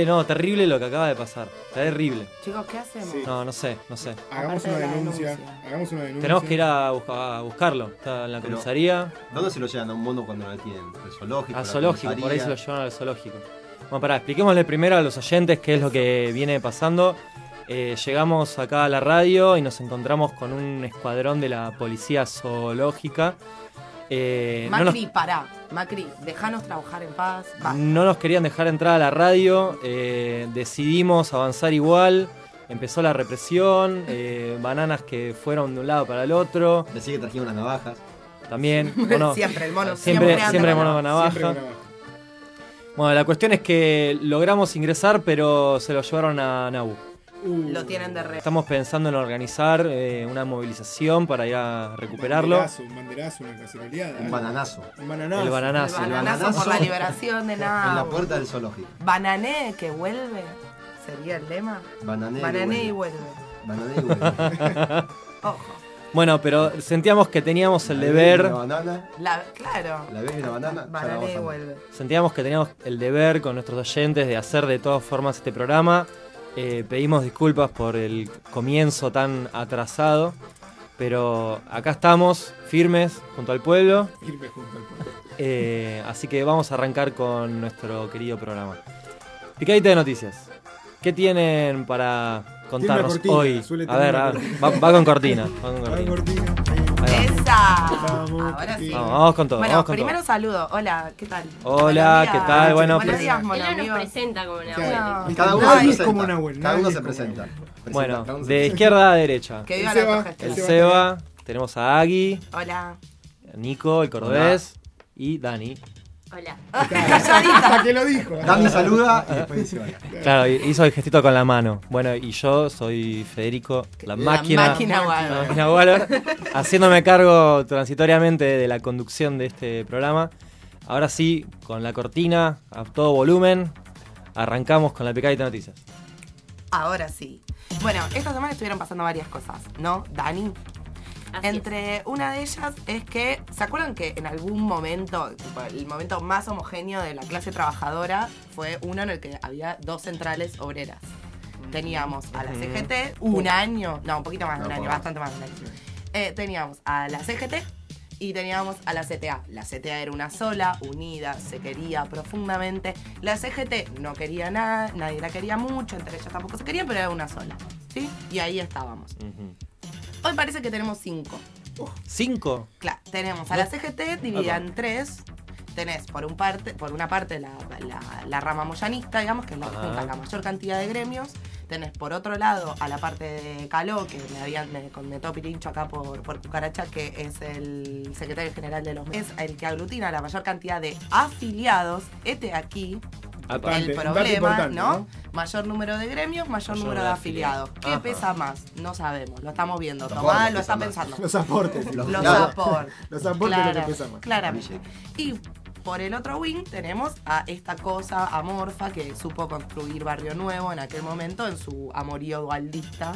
Che, no, terrible lo que acaba de pasar. Terrible. Chicos, ¿qué hacemos? Sí. No, no sé, no sé. Hagamos una denuncia. denuncia. Hagamos una denuncia. Tenemos que ir a, busca- a buscarlo. Está en la Pero- comisaría. ¿Dónde se lo llevan a un mundo cuando lo detienen? ¿Al zoológico? Al zoológico, por ahí se lo llevan al zoológico. Bueno, pará, expliquémosle primero a los oyentes qué es lo que viene pasando. Eh, llegamos acá a la radio y nos encontramos con un escuadrón de la policía zoológica. Eh, no, nos, Macri, pará. Macri, déjanos trabajar en paz. Va. no nos querían dejar entrar a la radio. eh, decidimos avanzar igual. Empezó la represión. eh, bananas que fueron de un lado para el otro. Decí que trajeron unas navajas. También. ¿o no? Siempre, el mono. Siempre, siempre con mono la- con navaja. Siempre. Bueno, la cuestión es que logramos ingresar, pero se lo llevaron a Nabu. Uh, Lo tienen de re. Estamos pensando en organizar eh, una movilización para ir a recuperarlo. Banderazo, un banderazo, una caceroleada. Un bananazo. Un bananazo. El El bananazo. bananazo, por la liberación de En la nada. puerta del zoológico. Banané que vuelve. Sería el lema. Banané. Banané y vuelve. Banané y vuelve. Ojo. Bueno, pero sentíamos que teníamos el La deber, Una banana. La, claro. La una banana. Banané y vuelve. sentíamos que teníamos el deber con nuestros oyentes de hacer de todas formas este programa. Eh, pedimos disculpas por el comienzo tan atrasado, pero acá estamos, firmes, junto al pueblo. Firme junto al pueblo. Eh, así que vamos a arrancar con nuestro querido programa. Picadita de noticias. ¿Qué tienen para contarnos cortina, hoy? A ver, a ver, va, va con cortina. va con cortina. ¡Esa! Vamos, Ahora sí. Vamos, vamos con todo. Bueno, vamos con primero todo. saludo. Hola, ¿qué tal? Hola, ¿qué tal? Bueno, Buenos pues- días, mono Él no nos presenta como una abuela. Cada uno Nadie se es presenta. como Nahuel, Cada uno se presenta. Bueno, se de izquierda a derecha. Que El viva Seba. la El autogestión. Seba, tenemos a Agui, Hola. Nico, el cordobés y Dani. Hola. Hasta que lo dijo. Dani saluda y después dice hola. Claro, hizo el gestito con la mano. Bueno, y yo soy Federico, la máquina. La máquina la máquina Waller, haciéndome cargo transitoriamente de la conducción de este programa. Ahora sí, con la cortina a todo volumen, arrancamos con la picadita de noticias. Ahora sí. Bueno, esta semana estuvieron pasando varias cosas, ¿no, Dani? Así es. Entre una de ellas es que, ¿se acuerdan que en algún momento, tipo, el momento más homogéneo de la clase trabajadora fue uno en el que había dos centrales obreras? Teníamos a la CGT, un año, no, un poquito más de un año, bastante más de un año. Eh, teníamos a la CGT y teníamos a la CTA. La CTA era una sola, unida, se quería profundamente. La CGT no quería nada, nadie la quería mucho, entre ellas tampoco se querían, pero era una sola. ¿Sí? Y ahí estábamos. Hoy parece que tenemos cinco. ¿Cinco? Claro, tenemos a la CGT dividida en tres. Tenés por, un parte, por una parte la, la- la rama moyanista, digamos, que es la que Ajá. junta la mayor cantidad de gremios. Tenés por otro lado a la parte de Caló, que me habían me Pirincho acá por, por Cucaracha, que es el secretario general de los es el que aglutina la mayor cantidad de afiliados. Este aquí, El problema, ¿no? ¿no? Mayor número de gremios, mayor, Mayor número de de afiliados. ¿Qué Ajá. pesa más? No sabemos, lo estamos viendo. Los Tomás aportes lo está pensando. Los aportes. Los- aportes. Los aportes es lo que pesa más. Claramente. Y por el otro wing tenemos a esta cosa amorfa que supo construir Barrio Nuevo en aquel momento en su amorío dualdista.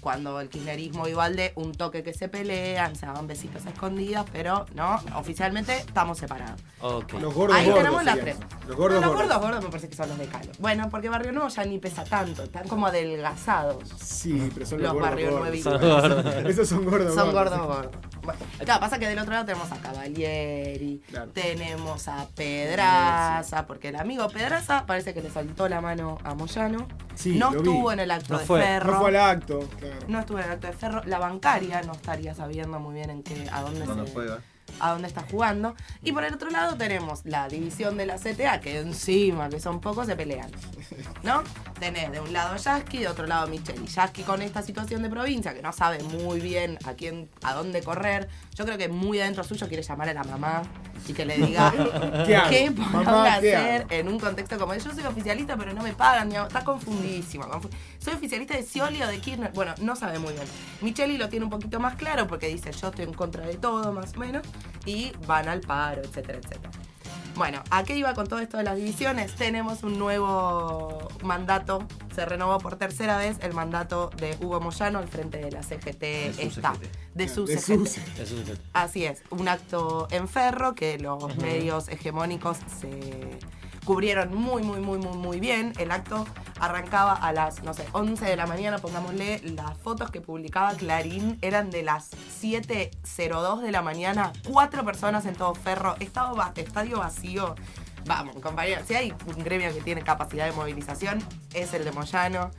Cuando el kirchnerismo y Dualde, un toque que se pelean, se daban besitos a escondidas, pero no, oficialmente estamos separados. Ok. Los gordos Ahí gordos tenemos la tres. Los gordos los gordos. me parece que son los de Calo. Bueno, porque Barrio Nuevo ya ni pesa tanto, están como adelgazados. Sí, pero son Los los, gordos barrios gordos. nuevitos. Son gordos. Esos son gordos Son gordos. gordos gordos. Bueno, claro, pasa que del otro lado tenemos a Cavalieri, Claro. tenemos a Pedraza, porque el amigo Pedraza parece que le soltó la mano a Moyano. Sí, no vi. estuvo en el acto No de fue. Ferro. No fue al acto, claro. No estuvo en el acto de Ferro. La bancaria no estaría sabiendo muy bien en qué, a dónde, se- juega. A dónde está jugando. Y por el otro lado tenemos la división de la CTA, que encima, que son pocos, se pelean. ¿No? Tenés de un lado Yasky, de otro lado Micheli. Yasky con esta situación de provincia, que no sabe muy bien a quién, a dónde correr. Yo creo que muy adentro suyo quiere llamar a la mamá y que le diga ¿Qué qué ¿qué hacer en un contexto como ese. Yo soy oficialista, pero no me pagan. Está confundidísima. confu- Soy oficialista de Scioli o de Kirchner. Bueno, no sabe muy bien. Micheli lo tiene un poquito más claro porque dice yo estoy en contra de todo, más o menos. Y van al paro, etcétera, etcétera. Bueno, ¿a qué iba con todo esto de las divisiones? Tenemos un nuevo mandato, se renovó por tercera vez el mandato de Hugo Moyano al frente de la CGT. De su esta, CGT. de su De CGT. su Eso es el- Así es, un acto en ferro que los medios hegemónicos se cubrieron muy, muy, muy, muy, muy bien. El acto arrancaba a las, no sé, 11 de la mañana, pongámosle, las fotos que publicaba Clarín eran de las 7.02 de la mañana, cuatro personas en todo ferro, estado va- estadio vacío. Vamos, compañeros, si hay un gremio que tiene capacidad de movilización, es el de Moyano.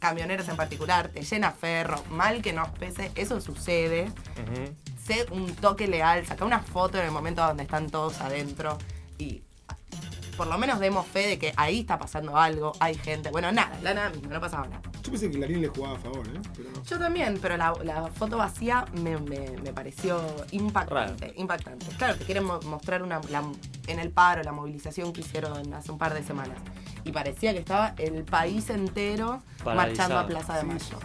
Camioneros en particular, te llena ferro, mal que nos pese, eso sucede Ujú. sé un toque leal, saca una foto en el momento donde están todos adentro y por lo menos demos fe de que ahí está pasando algo, hay gente. Bueno, nada, la nada misma, no pasaba nada. Yo pensé que Clarín le jugaba a favor, ¿eh? Pero. Yo también, pero la, la foto vacía me, me- me pareció impactante, impactante. Claro, que quieren mo- mostrar una, la- en el paro la movilización que hicieron hace un par de semanas. Y parecía que estaba el país entero marchando a. Plaza de Sí, Mayo.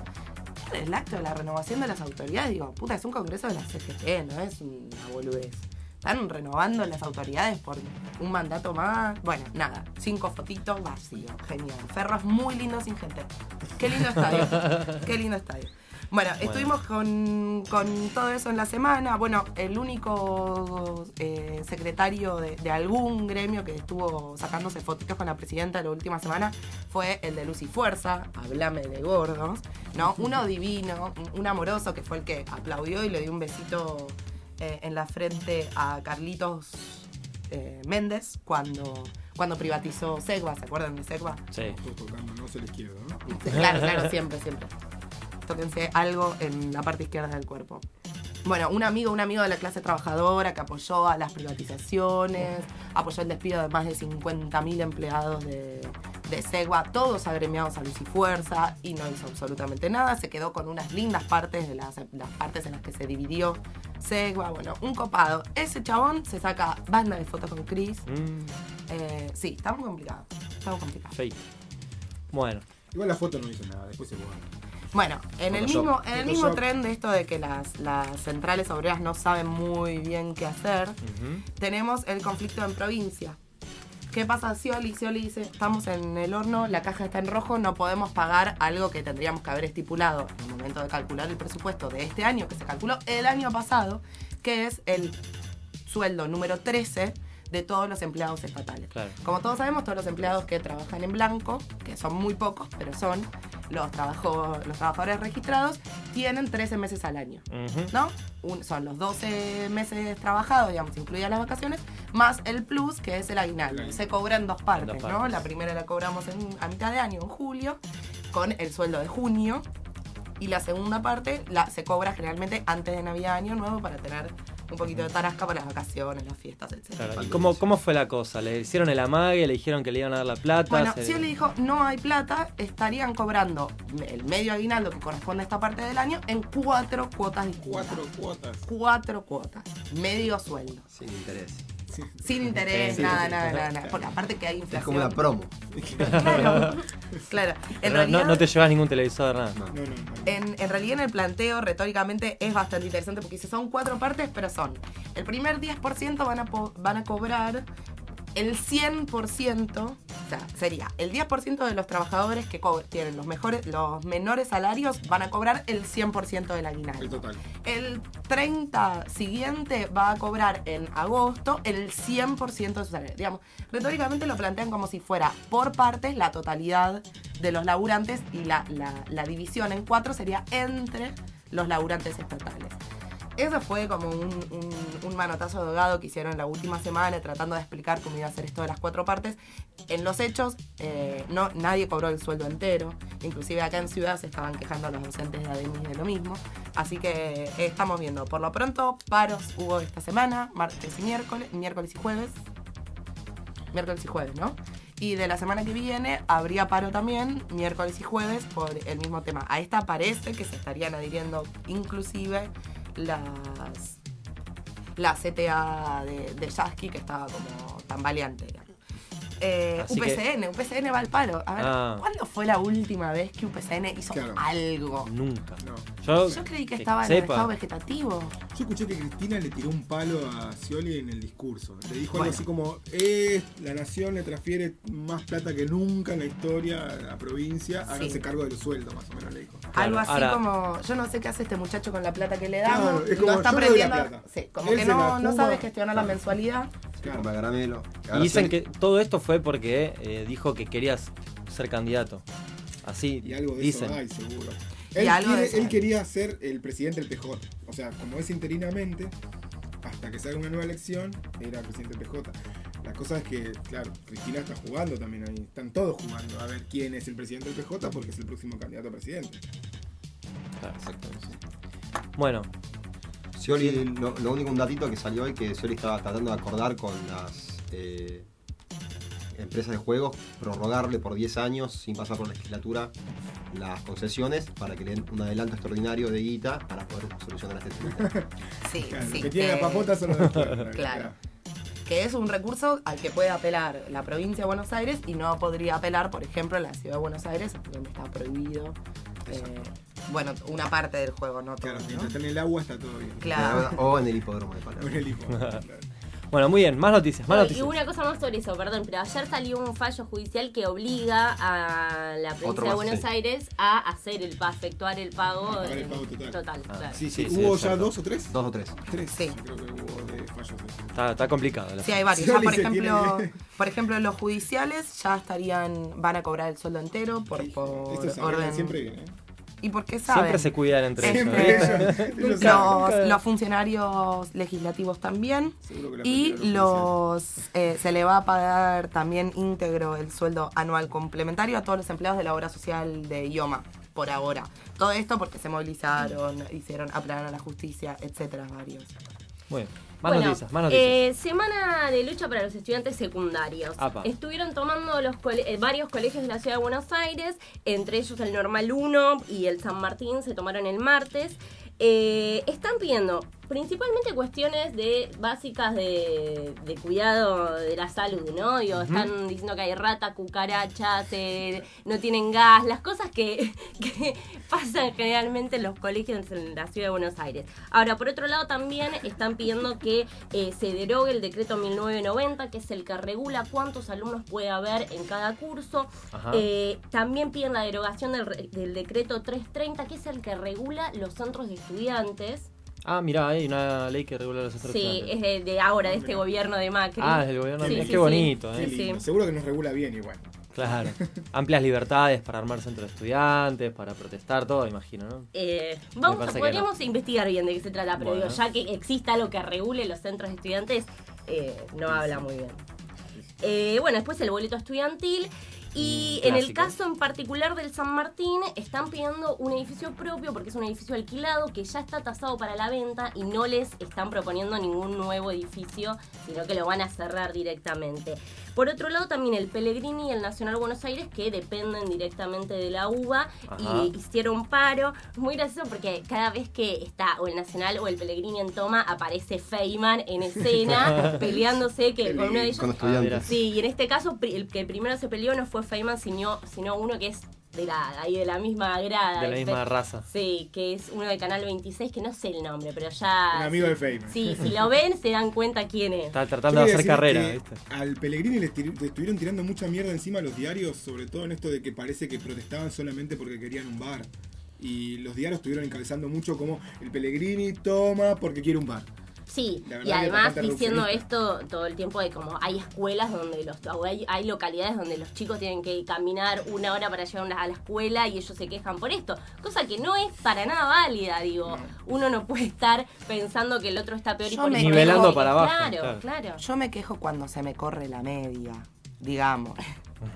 El acto de la renovación de las autoridades, digo, puta, es un congreso de la CGT, no es una boludez. Están renovando las autoridades por un mandato más. Bueno, nada, cinco fotitos, vacío, genial. Ferro es muy lindo sin gente. Qué lindo estadio. Qué lindo estadio. Bueno, estuvimos con, con todo eso en la semana. Bueno, el único eh, secretario de, de algún gremio que estuvo sacándose fotitos con la presidenta la última semana fue el de Luz y Fuerza, hablame de gordos, ¿no? Uno divino, un amoroso que fue el que aplaudió y le dio un besito eh, en la frente a Carlitos eh, Méndez cuando, cuando privatizó Segua, ¿se acuerdan de Segua? Sí. Tocándonos el izquierdo, ¿no? Claro, claro, siempre, siempre. Tóquense algo en la parte izquierda del cuerpo. Bueno, un amigo, un amigo de la clase trabajadora que apoyó a las privatizaciones, apoyó el despido de más de 50.000 empleados de, de Segua, todos agremiados a Luz y Fuerza, y no hizo absolutamente nada. Se quedó con unas lindas partes de las, las partes en las que se dividió Segua. Bueno, un copado. Ese chabón se saca banda de fotos con Chris. Mm, Eh, sí, está muy complicado. Está muy complicado. fake. Bueno, Igual la foto no hizo nada, después se borra. Bueno, en el Photoshop. mismo, en el mismo Photoshop. tren de esto de que las, las centrales obreras no saben muy bien qué hacer, ujú. tenemos el conflicto en provincia. ¿Qué pasa? Scioli, Scioli dice, estamos en el horno, la caja está en rojo, no podemos pagar algo que tendríamos que haber estipulado en el momento de calcular el presupuesto de este año, que se calculó el año pasado, que es el sueldo número 13 de todos los empleados estatales. Claro. Como todos sabemos, todos los empleados que trabajan en blanco, que son muy pocos, pero son los, trabajo- los trabajadores registrados, tienen 13 meses al año. ¿no? Un- son los 12 meses trabajados, digamos, incluidas las vacaciones, más el plus, que es el aguinaldo. Se cobra en dos partes, En dos ¿no? La primera la cobramos en, a mitad de año, en julio, con el sueldo de junio. Y la segunda parte la, se cobra generalmente antes de Navidad, Año Nuevo, para tener un poquito de tarasca para las vacaciones, las fiestas, etc. Claro, ¿Y cómo, cómo fue la cosa? ¿Le hicieron el amague? ¿Le dijeron que le iban a dar la plata? Bueno, Se- si él le dijo no hay plata, estarían cobrando el medio aguinaldo que corresponde a esta parte del año en cuatro cuotas distintas. Cuatro cuotas. Cuatro cuotas. Medio sueldo. Sin interés. Sin interés, Sí, nada, sí, nada, sí. nada, nada. Porque aparte que hay Es inflación. como una promo. Claro. claro. En no, realidad, no, no te llevas ningún televisor, nada. No. No, no, no. En, en realidad en el planteo retóricamente es bastante interesante porque dice son cuatro partes, pero son el primer 10% van a, van a cobrar el 100%, o sea, sería el 10% de los trabajadores que tienen los mejores los menores salarios van a cobrar el 100% del El aguinaldo. total. El 30 siguiente va a cobrar en agosto el 100% de su salario. Digamos, retóricamente lo plantean como si fuera por partes la totalidad de los laburantes y la, la- la división en cuatro sería entre los laburantes estatales. Eso fue como un, un- un manotazo de ahogado que hicieron la última semana tratando de explicar cómo iba a ser esto de las cuatro partes. En los hechos, eh, no, nadie cobró el sueldo entero. Inclusive acá en Ciudad se estaban quejando los docentes de ADEMIS de lo mismo. Así que eh, estamos viendo. Por lo pronto, paros hubo esta semana, martes y miércoles, miércoles y jueves. Miércoles y jueves, ¿no? Y de la semana que viene habría paro también, miércoles y jueves, por el mismo tema. A esta parece que se estarían adhiriendo inclusive las la CTA de, de que estaba como tambaleante. digamos. Eh, Así que- UPCN, UPCN va al paro. A ver, Ah. ¿cuándo fue la última vez que UPCN hizo Claro. algo? Nunca. No. Yo, Yo creí que estaba en el sepa. estado vegetativo. Yo escuché que Cristina le tiró un palo a Scioli en el discurso. Le dijo Bueno. algo así como, eh, la nación le transfiere más plata que nunca en la historia a la provincia, Sí. háganse cargo del sueldo, más o menos le dijo. Algo así ahora- como, yo no sé qué hace este muchacho con la plata que le damos. Claro, es como, no está aprendiendo. Sí, como Él que no, no sabe gestionar la Claro. mensualidad. Caramelo. Y dicen que todo esto fue porque eh, dijo que querías ser candidato. Así Y algo de dicen. eso hay, seguro. Y Él, quiere- quería ser el presidente del PJ. O sea, como es interinamente, hasta que se haga una nueva elección, era presidente del PJ. La cosa es que, claro, Cristina está jugando también ahí. Están todos jugando a ver quién es el presidente del PJ porque es el próximo candidato a presidente. Claro. Bueno, Scioli, lo, lo único un datito que salió hoy que Scioli estaba tratando de acordar con las eh, empresas de juegos, prorrogarle por 10 años sin pasar por la legislatura las concesiones para que le den un adelanto extraordinario de guita para poder solucionar este tema. Sí, Claro, sí. los que tienen eh, la papota son los del pueblo. Claro. que es un recurso al que puede apelar la provincia de Buenos Aires y no podría apelar, por ejemplo, la ciudad de Buenos Aires, donde está prohibido. eh, bueno, una parte del juego, no todo. Claro, ¿no? mientras está en el agua está todo bien. Claro. O en el hipódromo de Palermo. Con el hipo, claro. Bueno, muy bien, más noticias, más noticias. y una cosa más sobre eso, perdón, pero ayer salió un fallo judicial que obliga a la provincia de Buenos sí. Aires a hacer el pago, efectuar el pago. A el pago total. Ah, claro. Sí, sí, hubo ya dos o tres. Dos o tres. Tres, Sí. creo que hubo de fallos. Está, está complicado. la Sí, hay varios. Ya, por ejemplo, tiene- por ejemplo, los judiciales ya estarían, van a cobrar el sueldo entero por, por orden. siempre bien, ¿eh? ¿Y por qué saben? Siempre se cuidan entre Siempre. ellos. ¿eh? Los, los funcionarios legislativos también. La Y los los eh, se le va a pagar también íntegro el sueldo anual complementario a todos los empleados de la obra social de IOMA, por ahora. Todo esto porque se movilizaron, hicieron, aplanar a la justicia, etcétera, varios. Muy bien, más Bueno, noticias, más noticias. eh, semana de lucha para los estudiantes secundarios. Apa. Estuvieron tomando los cole- eh, varios colegios de la ciudad de Buenos Aires, entre ellos el Normal 1 y el San Martín, se tomaron el martes. Eh, están pidiendo principalmente cuestiones de básicas de, de cuidado de la salud, ¿no? Digo, Están diciendo que hay rata, cucarachas, eh, no tienen gas, las cosas que, que pasan generalmente en los colegios en la ciudad de Buenos Aires. Ahora, por otro lado, también están pidiendo que eh, se derogue el decreto 1990, que es el que regula cuántos alumnos puede haber en cada curso. Eh, también piden la derogación del, del decreto 330, que es el que regula los centros de estudiantes. Ah, mirá, hay una ley que regula los centros Sí, estudiantes. es de, de ahora, de este gobierno de Macri. Ah, es del gobierno. Sí, Mirá, sí, qué sí. bonito, ¿eh? Sí, lindo. sí. Seguro que nos regula bien igual. Claro. Amplias libertades para armar centros de estudiantes, para protestar, todo, imagino, ¿no? Eh, vamos a, podríamos investigar bien de qué se trata, pero Bueno. digo, ya que exista algo que regule los centros de estudiantes, eh, no habla muy bien. Eh, bueno, después el boleto estudiantil Y Mm, en el caso en particular del San Martín, están pidiendo un edificio propio porque es un edificio alquilado que ya está tasado para la venta y no les están proponiendo ningún nuevo edificio, sino que lo van a cerrar directamente. Por otro lado, también el Pellegrini y el Nacional Buenos Aires, que dependen directamente de la UBA Ajá. y hicieron paro. Es muy gracioso porque cada vez que está o el Nacional o el Pellegrini en toma, aparece Feynman en escena peleándose que con uno de ellos Con estudiantes. Sí, y en este caso el que primero se peleó no fue Feynman, sino, sino uno que es de la, ahí de la misma grada. De la este. misma raza. Sí, que es uno de Canal 26, que no sé el nombre, pero ya... Un amigo de Feynman. Sí, si lo ven se dan cuenta quién es. Está tratando de hacer carrera, ¿viste? Al Pellegrini le, tir- le estuvieron tirando mucha mierda encima a los diarios, sobre todo en esto de que parece que protestaban solamente porque querían un bar. Y los diarios estuvieron encabezando mucho como el Pellegrini toma porque quiere un bar. Sí, y además diciendo esto todo el tiempo de como hay escuelas donde los hay, hay localidades donde los chicos tienen que caminar una hora para llegar a la- a la escuela y ellos se quejan por esto, cosa que no es para nada válida, digo, uno no puede estar pensando que el otro está peor y por me Nivelando para abajo, Claro, claro. claro. Yo me quejo cuando se me corre la media, digamos.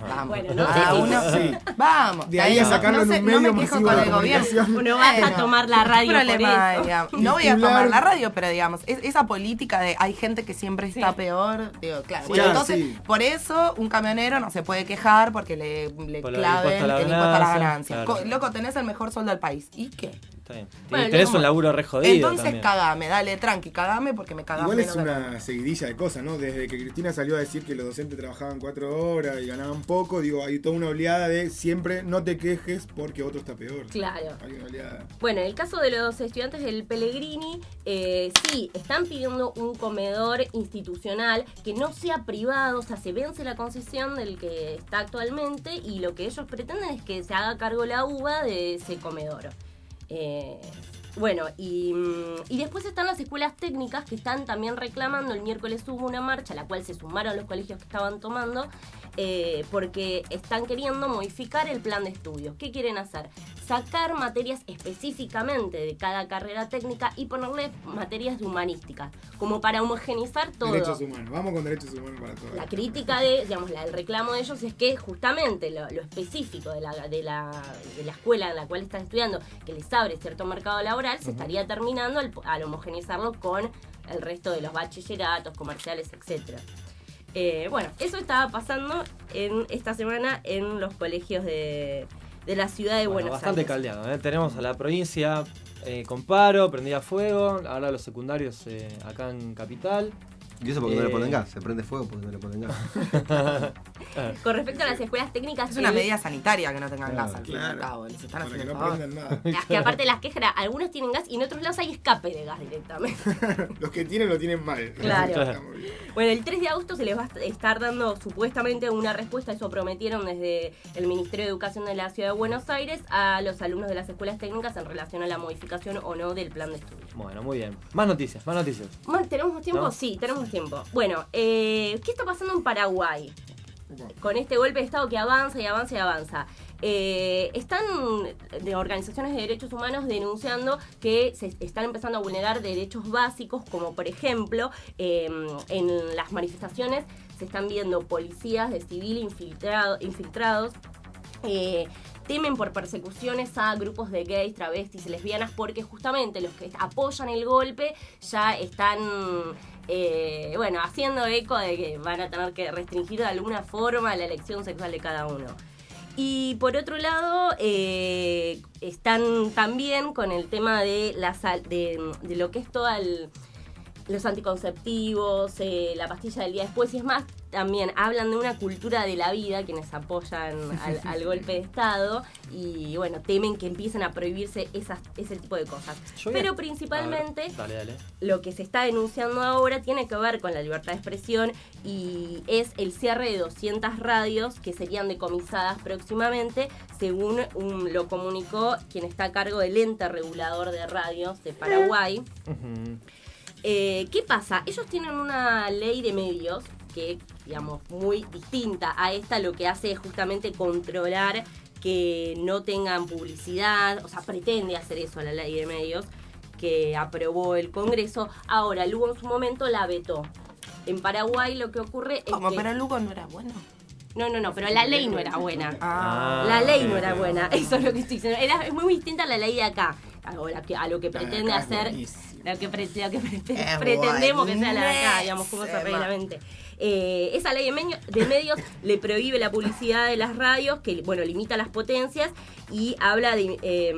Vamos. Bueno, no Cada uno. Sí. Vamos. De ahí a sacarlo no en sé, no medio me quejo masivo con de el gobierno. Uno va a tomar la radio. No voy a tomar la radio, pero digamos, es- esa política de hay gente que siempre está Sí. peor, digo, claro. Sí, bueno, entonces, sí. por eso un camionero no se puede quejar porque le, le Por claven la el impuesto a las ganancia, claro. Loco, tenés el mejor sueldo del país. ¿Y qué? Bueno, Tenés como- un laburo re jodido Entonces también. cagame, dale, tranqui, cagame porque me cagás Igual es de- una seguidilla de cosas, ¿no? Desde que Cristina salió a decir que los docentes trabajaban cuatro horas y ganaban poco, digo, hay toda una oleada de siempre no te quejes porque otro está peor. Claro. Hay una oleada. Bueno, en el caso de los estudiantes del Pellegrini, eh, sí, están pidiendo un comedor institucional que no sea privado, o sea, se vence la concesión del que está actualmente y lo que ellos pretenden es que se haga cargo la UBA de ese comedor. Eh, bueno, y, mm, y después están las escuelas técnicas que están también reclamando. El miércoles hubo una marcha a la cual se sumaron los colegios que estaban tomando eh, porque están queriendo modificar el plan de estudios. ¿Qué quieren hacer? Sacar materias específicamente de cada carrera técnica y ponerle materias de humanística, como para homogenizar todo. Derechos humanos. Vamos con derechos humanos para todos. La crítica de, digamos, la- el reclamo de ellos es que justamente lo, lo específico de la, de, la, de la escuela en la cual están estudiando, que les abre cierto mercado laboral, se estaría terminando al, al homogenizarlo con el resto de los bachilleratos, comerciales, etcétera. Eh, bueno, eso estaba pasando en esta semana en los colegios de, de la ciudad de Bueno, Buenos bastante Aires. caldeado. ¿eh? Tenemos a la provincia eh, con paro, prendida a fuego. Ahora los secundarios eh, acá en Capital. Y eso porque no le Eh. ponen gas, se prende fuego porque no le ponen gas. Con respecto a las escuelas técnicas, Es una el- medida sanitaria que no tengan Claro, gas al fin y al Claro. cabo. Les están Para que no favor. prendan nada. las que aparte las quejas, era, algunos tienen gas y en otros lados hay escape de gas directamente. Los que tienen lo tienen mal. Claro. Bueno, el 3 de agosto se les va a estar dando supuestamente una respuesta, eso prometieron desde el Ministerio de Educación de la Ciudad de Buenos Aires a los alumnos de las escuelas técnicas en relación a la modificación o no del plan de estudio. Bueno, muy bien. Más noticias, más noticias. ¿Tenemos tiempo? ¿No? Sí, tenemos tiempo. Bueno, eh, ¿qué está pasando en Paraguay? Con este golpe de Estado que avanza y avanza y avanza. Eh, están de organizaciones de derechos humanos denunciando que se están empezando a vulnerar derechos básicos, como por ejemplo, eh, en las manifestaciones se están viendo policías de civil infiltrado- infiltrados. eh, temen por persecuciones a grupos de gays, travestis y lesbianas porque justamente los que apoyan el golpe ya están eh, bueno haciendo eco de que van a tener que restringir de alguna forma la elección sexual de cada uno. Y por otro lado, eh, están también con el tema de, la de, de lo que es todo el, los anticonceptivos, eh, la pastilla del día después y es más, también hablan de una cultura de la vida, quienes apoyan al, al golpe de Estado y bueno, temen que empiecen a prohibirse esas, ese tipo de cosas. Yo Pero principalmente ver, dale, dale. lo que se está denunciando ahora tiene que ver con la libertad de expresión y es el cierre de 200 radios que serían decomisadas próximamente, según un- lo comunicó quien está a cargo del ente regulador de radios de Paraguay. Ujú. Eh, ¿Qué pasa? Ellos tienen una ley de medios que, digamos, muy distinta a esta, lo que hace es justamente controlar que no tengan publicidad, o sea, pretende hacer eso la ley de medios que aprobó el Congreso. Ahora, Lugo en su momento la vetó. En Paraguay lo que ocurre es Como, que... pero Lugo no era bueno. No, no, no, pero la ley no era buena. Ah. La ley no era buena, eso es lo que estoy diciendo. Era, es muy distinta a la ley de acá, a lo que, a lo que pretende hacer. Lo que, pre- lo que Es pretendemos que sea la de acá, digamos, cómo se. Eh, esa ley de, medio- de medios le prohíbe la publicidad de las radios, que bueno, limita las potencias y habla de, eh,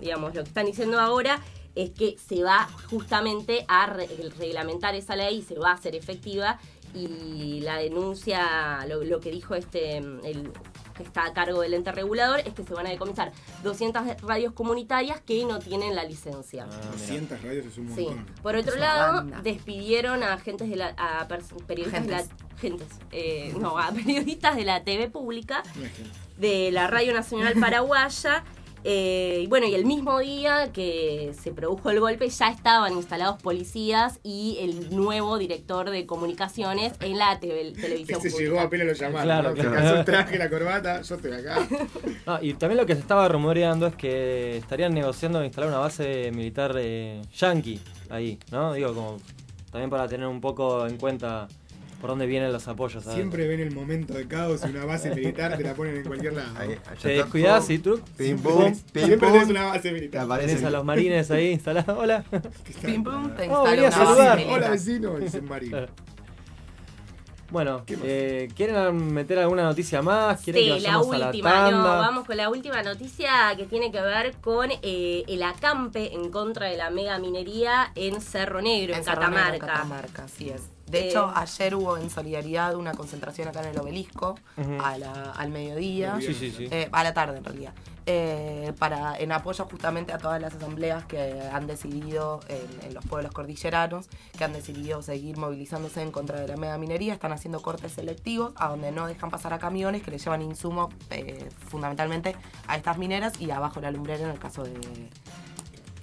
digamos, lo que están diciendo ahora es que se va justamente a re- reglamentar esa ley y se va a hacer efectiva y la denuncia, lo, lo que dijo este, el que está a cargo del ente regulador es que se van a decomisar 200 radios comunitarias que no tienen la licencia. Ah, mira. 200 radios es un Sí. montón. Por otro Es lado, despidieron a agentes de la, a pers- periodistas de Gentes. la gentes, eh, no, a periodistas de la TV pública, es gente. de la Radio Nacional Paraguaya. Eh, y bueno, y el mismo día que se produjo el golpe ya estaban instalados policías y el nuevo director de comunicaciones en la TV televisión Ese pública. llegó apenas lo llamaron. Claro, ¿no? claro. Casó el traje, la corbata, yo estoy acá. Ah, y también lo que se estaba rumoreando es que estarían negociando instalar una base militar eh, yanqui ahí, ¿no? Digo, como también para tener un poco en cuenta por dónde vienen los apoyos. ¿sabes? Siempre ven el momento de caos y una base militar te la ponen en cualquier lado. Ahí, Te descuidás y tú Pim, pum, siempre tenés una base militar. tenés a los marines ahí instalados. Hola. Pim pum, te Oh, una base. Hola vecino, dice Marín. Bueno, eh, ¿quieren meter alguna noticia más? ¿Quieren que Sí, la vayamos a la última, no, vamos con la última noticia que tiene que ver con eh, el acampe en contra de la mega minería en Cerro Negro, en, En Cerro Negro, Catamarca. Catamarca, así es. De Eh, hecho, ayer hubo en solidaridad una concentración acá en el obelisco Ujú. a la- al mediodía. Sí, sí, sí. Eh, a la tarde en realidad. Eh, para, en apoyo justamente a todas las asambleas que han decidido en, en los pueblos cordilleranos, que han decidido seguir movilizándose en contra de la mega minería, están haciendo cortes selectivos a donde no dejan pasar a camiones que les llevan insumos eh, fundamentalmente a estas mineras y abajo la lumbrera en el caso de,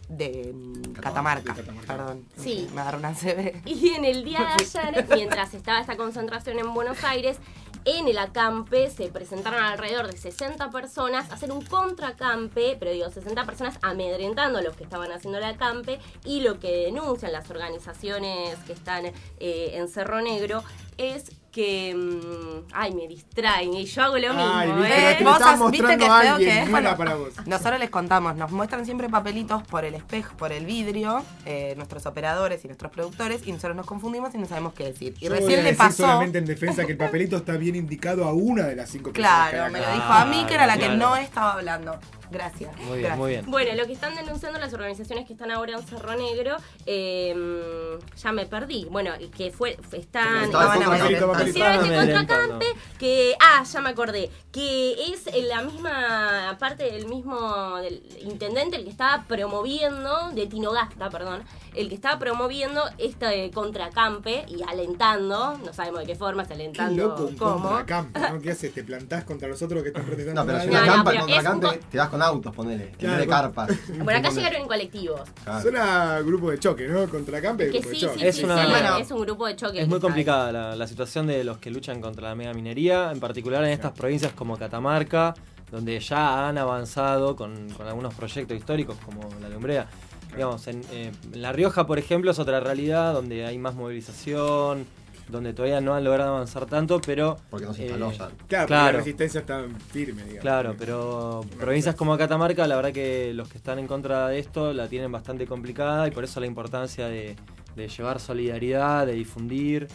de mm, Catamarca. de Catamarca. Perdón. Sí. Me agarró una CB. Y en el día de ayer, mientras estaba esta concentración en Buenos Aires, en el acampe se presentaron alrededor de 60 personas a hacer un contracampe, pero digo, 60 personas amedrentando a los que estaban haciendo el acampe y lo que denuncian las organizaciones que están eh, en Cerro Negro es que, mm, ay, me distraen y yo hago lo mismo, Ay, ¿eh? viste, te Vos has- viste que a alguien. que es, bueno. para vos. Nosotros les contamos, nos muestran siempre papelitos por el espejo, por el vidrio, eh, nuestros operadores y nuestros productores, y nosotros nos confundimos y no sabemos qué decir. Y Yo voy a recién le decir pasó. solamente en defensa que el papelito está bien indicado a una de las cinco personas que Claro, hay me lo dijo a mí, que era la que Claro. no estaba hablando. Gracias. Muy bien, Gracias. muy bien. Bueno, lo que están denunciando las organizaciones que están ahora en Cerro Negro, eh, ya me perdí. Bueno, que fue, están... Estaba Estaban contracampe. Hicieron este contracampe que, ah, ya me acordé, que es la misma parte del mismo del intendente el que estaba promoviendo, de Tinogasta, perdón, el que estaba promoviendo este contracampe y alentando, no sabemos de qué forma, es Qué alentando loco un cómo. contracampe, ¿no? ¿Qué haces? ¿Te plantás contra los otros que están protestando? No, pero si una No, no, campa, pero el es un contracante, co- te vas con autos, ponele. Claro, en vez de carpas. Bueno, acá llegaron en colectivos. Claro. Suena grupo de choque, ¿no? Contracampe, Que grupo de sí, choque. sí, Es sí, una- sí, Bueno, es un grupo de choque. Es muy complicada la, la situación de los que luchan contra la mega minería, en particular en estas provincias como Catamarca, donde ya han avanzado con, con algunos proyectos históricos como la lumbrea. Digamos, en, eh, en La Rioja, por ejemplo, es otra realidad donde hay más movilización, donde todavía no han logrado avanzar tanto, pero... Porque no se instaló eh, ya. Claro, porque Claro. la resistencia está firme, digamos. Claro, pero provincias como Catamarca, la verdad que los que están en contra de esto la tienen bastante complicada y por eso la importancia de, de llevar solidaridad, de difundir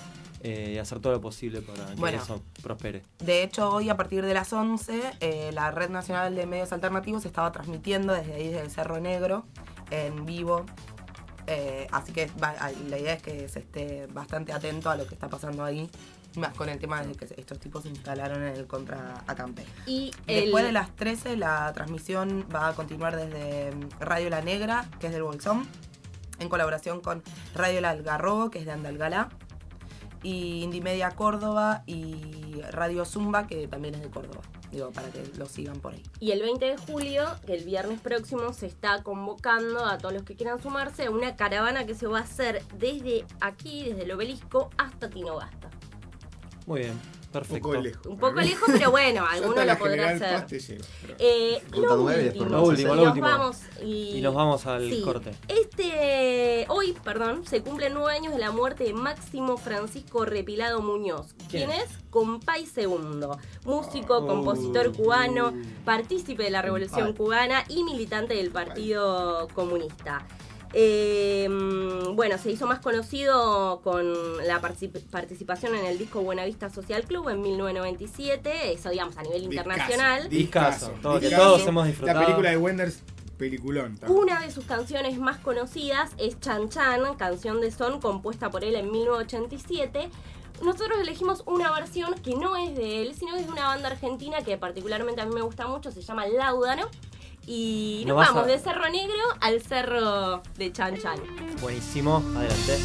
eh, y hacer todo lo posible para que Bueno. eso prospere. De hecho, hoy a partir de las 11, eh, la Red Nacional de Medios Alternativos estaba transmitiendo desde ahí, desde el Cerro Negro, en vivo. Eh, así que va- la idea es que se esté bastante atento a lo que está pasando ahí, más con el tema de que estos tipos se instalaron en el contra Acampe. Y el, Después de las 13, la transmisión va a continuar desde mm, Radio La Negra, que es del Bolsón, en colaboración con Radio El Algarrobo, que es de Andalgalá, y Indie Media Córdoba y Radio Zumba, que también es de Córdoba. Digo, para que lo sigan por ahí. Y el 20 de julio, que el viernes próximo, se está convocando a todos los que quieran sumarse a una caravana que se va a hacer desde aquí, desde el obelisco, hasta Tinogasta. Muy bien. Perfecto. Un poco lejos. Un poco lejos, pero bueno, alguno lo podrá hacer. Paz te llego, pero- Eh, lo nueve, último, Lo nos vamos y, Y nos vamos al Sí. corte. Este hoy, perdón, se cumplen nueve años de la muerte de Máximo Francisco Repilado Muñoz, ¿Quién? quien es Compay Segundo, músico, Oh. compositor cubano, partícipe de la Revolución. Cubana y militante del Partido Comunista. Eh, mm, bueno, se hizo más conocido con la particip- participación en el disco Buenavista Social Club en 1997, eso digamos a nivel internacional. Discazo, todo- que discazo. todos hemos disfrutado. La película de Wenders, peliculón. también. Una de sus canciones más conocidas es Chan Chan, canción de son compuesta por él en 1987. Nosotros elegimos una versión que no es de él, sino que es de una banda argentina que particularmente a mí me gusta mucho, se llama Laudano. Y No nos vamos a- de Cerro Negro al Cerro de Chan Chan. Buenísimo, adelante.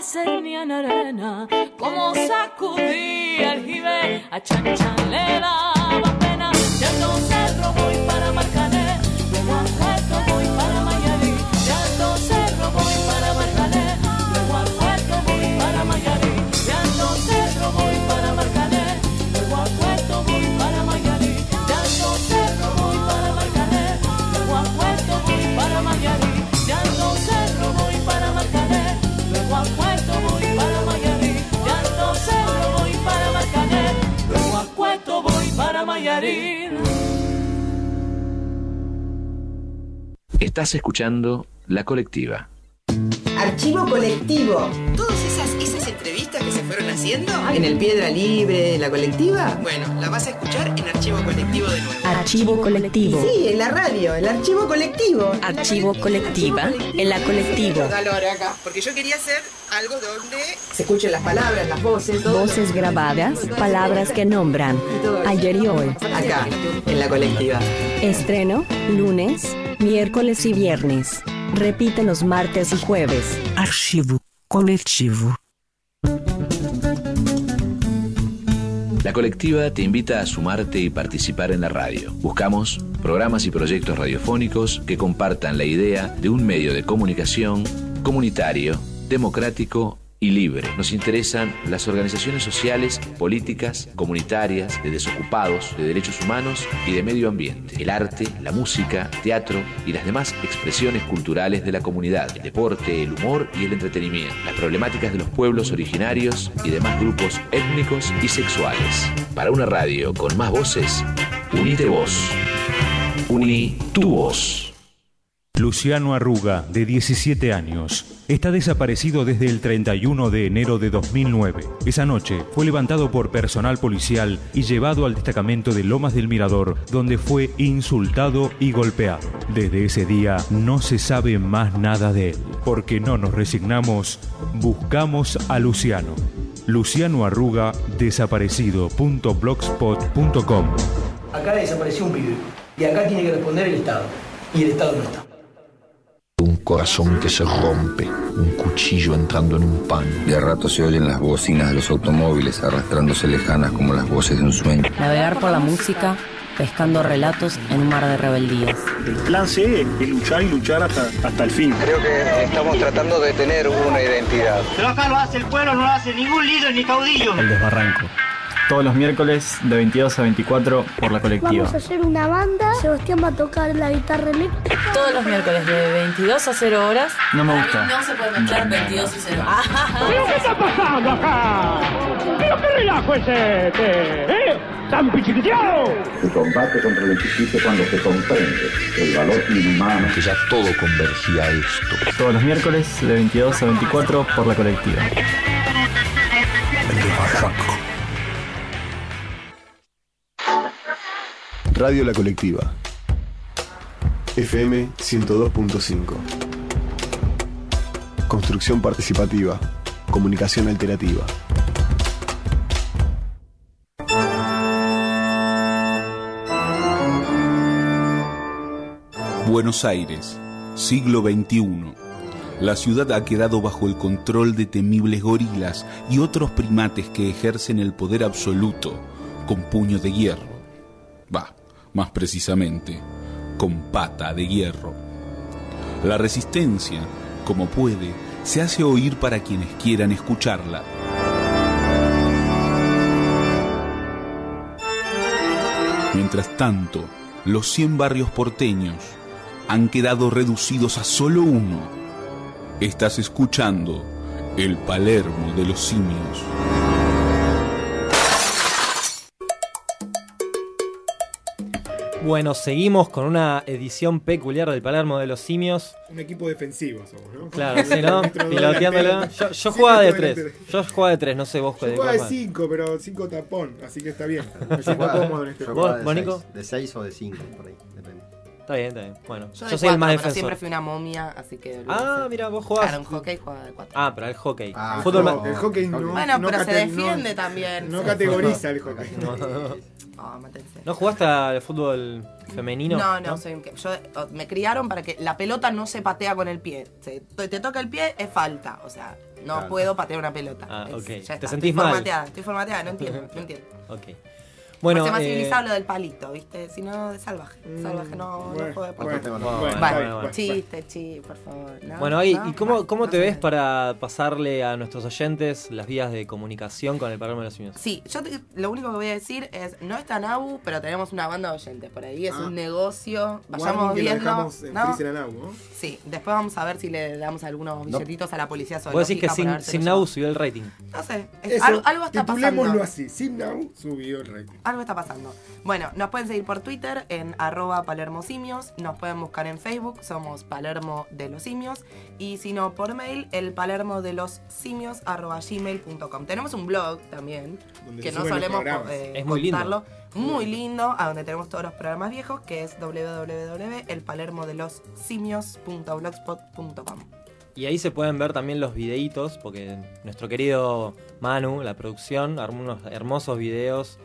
En se reunían arena, como sacudía el jibe, a Chan Chan le daba pena. De Alto Estás escuchando La Colectiva. Archivo colectivo. Todas esas, esas entrevistas que se fueron haciendo en el Piedra Libre, en la colectiva, bueno, la vas a escuchar en Archivo Colectivo de nuevo. Archivo colectivo. Sí, en la radio, el archivo colectivo. Archivo colectiva en la acá, porque yo quería hacer algo donde Se escuchen las palabras, las voces, todo. Voces grabadas, palabras que nombran. Ayer y hoy. acá, en la colectiva. Estreno lunes, miércoles y viernes. Repite los martes y jueves. Archivo coletivo. La colectiva te invita a sumarte y participar en la radio. Buscamos programas y proyectos radiofónicos que compartan la idea de un medio de comunicación comunitario, democrático y libre. Nos interesan las organizaciones sociales, políticas, comunitarias, de desocupados, de derechos humanos y de medio ambiente. El arte, la música, teatro y las demás expresiones culturales de la comunidad. El deporte, el humor y el entretenimiento. Las problemáticas de los pueblos originarios y demás grupos étnicos y sexuales. Para una radio con más voces, unite vos. Uni tu voz. Luciano Arruga, de 17 años, está desaparecido desde el 31 de enero de 2009. Esa noche fue levantado por personal policial y llevado al destacamento de Lomas del Mirador, donde fue insultado y golpeado. Desde ese día no se sabe más nada de él. Porque no nos resignamos, buscamos a Luciano. Luciano Arruga, desaparecido.blogspot.com. Acá desapareció un pibe. Y acá tiene que responder el Estado. Y el Estado no está. Un corazón que se rompe, un cuchillo entrando en un pan. De a rato se oyen las bocinas de los automóviles arrastrándose lejanas como las voces de un sueño. Navegar por la música, pescando relatos en un mar de rebeldías. El plan C es luchar y luchar hasta, hasta el fin. Creo que estamos tratando de tener una identidad. Pero acá lo hace el pueblo, no lo hace ningún líder ni caudillo. El desbarranco. Todos los miércoles de 22 a 24 por la colectiva. Vamos a hacer una banda. Sebastián va a tocar la guitarra eléctrica. Todos los miércoles de 22 a 0 horas. No me gusta. No se puede mezclar 22 y 0. ¿Pero qué está pasando acá? ¿Pero qué relajo es este? ¿Eh? ¡Tan pichiquiteado! El combate contra el chiquito cuando se comprende el valor inhumano. Que ya todo convergía a esto. Todos los miércoles de 22 a 24 por la colectiva. El desbarranco. Radio La Colectiva. FM 102.5. Construcción participativa. Comunicación alternativa. Buenos Aires, siglo XXI. La ciudad ha quedado bajo el control de temibles gorilas y otros primates que ejercen el poder absoluto con puño de hierro. Más precisamente, con pata de hierro. La resistencia, como puede, se hace oír para quienes quieran escucharla. Mientras tanto, los 100 barrios porteños han quedado reducidos a solo uno. Estás escuchando el Palermo de los simios. Bueno, seguimos con una edición peculiar del Palermo de los Simios. Un equipo defensivo somos, ¿no? Claro, sí, ¿no? Piloteándolo. Yo, yo jugaba de tres. Yo jugaba de tres, no sé vos Yo de jugaba de. 5, pero 5 tapón, así que está bien. Me siento jugaba- cómodo en este jugaba de ¿Vos, Nico? seis- De 6 o de 5, por ahí, depende. Está bien, está bien. Bueno, Yo, yo, soy el más cuatro, defensor. siempre fui una momia, así que. Ah, mira, vos jugás. Claro, en hockey jugaba de cuatro. Ah, pero el hockey. Ah, Fútbol no, el hockey no. Bueno, no pero se defiende no- también. No Sí. categoriza el hockey. No. Ah, mátense. ¿No jugaste al fútbol femenino? No, no, soy un que- yo oh, me criaron para que la pelota no se patea con el pie. Se- te, te toca el pie, es falta. O sea, no Claro. puedo patear una pelota. Ah, Es- ok. ya ¿Te está, sentís estoy mal? formateada, estoy formateada, no entiendo, no entiendo. Ok. Bueno, Bueno, más eh, civilizado lo del palito, ¿viste? Si no, de salvaje. Salvaje no, bueno, no puede bueno, bueno, bueno, Bueno, bueno, bueno. chiste, chiste, por favor. No, Bueno, ahí, no, ¿y cómo, no, cómo no te se ves ve. para pasarle a nuestros oyentes las vías de comunicación con el Palermo de los Simios? Sí, yo te- lo único que voy a decir es, no está Nabu, pero tenemos una banda de oyentes por ahí, es Ah. un negocio, vayamos viendo. Sí, después vamos a ver si le damos algunos billetitos a la policía Vos decís que sin, sin. Nabu subió el rating. No sé, es- Eso, algo, algo está pasando. así, Sim Now subió el rating. Algo está pasando. Bueno, nos pueden seguir por Twitter en arroba palermosimios, nos pueden buscar en Facebook, somos Palermo de los Simios, y si no, por mail, el palermo de los simios arroba gmail.com. Tenemos un blog también, Donde que no solemos eh, Es muy lindo. contarlo. Muy lindo, a donde tenemos todos los programas viejos, que es www.elpalermodelosimios.blogspot.com. Y ahí se pueden ver también los videitos, porque nuestro querido Manu, la producción, armó unos hermosos videos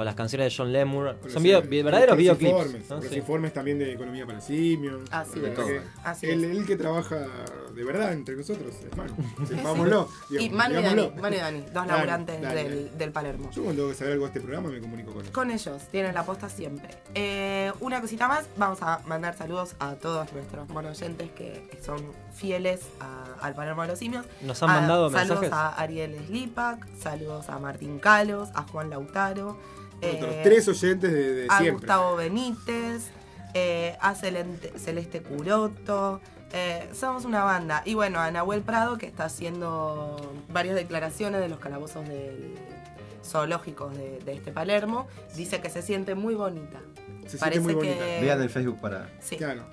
con las canciones de John Lemur. Son video- verdaderos los videoclips. informes, ¿no? Los Sí. informes también de economía para simios. Así La es. verdad que Así él, es. él que trabaja de verdad entre nosotros, es Manu. Sí, Sepámoslo. sí. Y Manu y Dani. Manu y Dani, dos Dani, laburantes Dani, del, Dani. del Palermo. Yo cuando tengo que saber algo de este programa me comunico con él. Con ellos, tienen la posta siempre. Eh, una cosita más, vamos a mandar saludos a todos nuestros monoyentes que son fieles a- al Palermo de los Simios. Nos han A- mandado Saludos mensajes. a Ariel Slipak, saludos a Martín Calos, a Juan Lautaro. Otros eh, tres oyentes de, de a siempre. Gustavo Benítez, eh, a Celente- Celeste Curoto. eh, somos una banda. Y bueno, a Nahuel Prado, que está haciendo varias declaraciones de los calabozos del zoológicos de, de este Palermo. Dice que se siente muy bonita. Se siente muy bonita. que. Vean el Facebook para. Sí. Claro.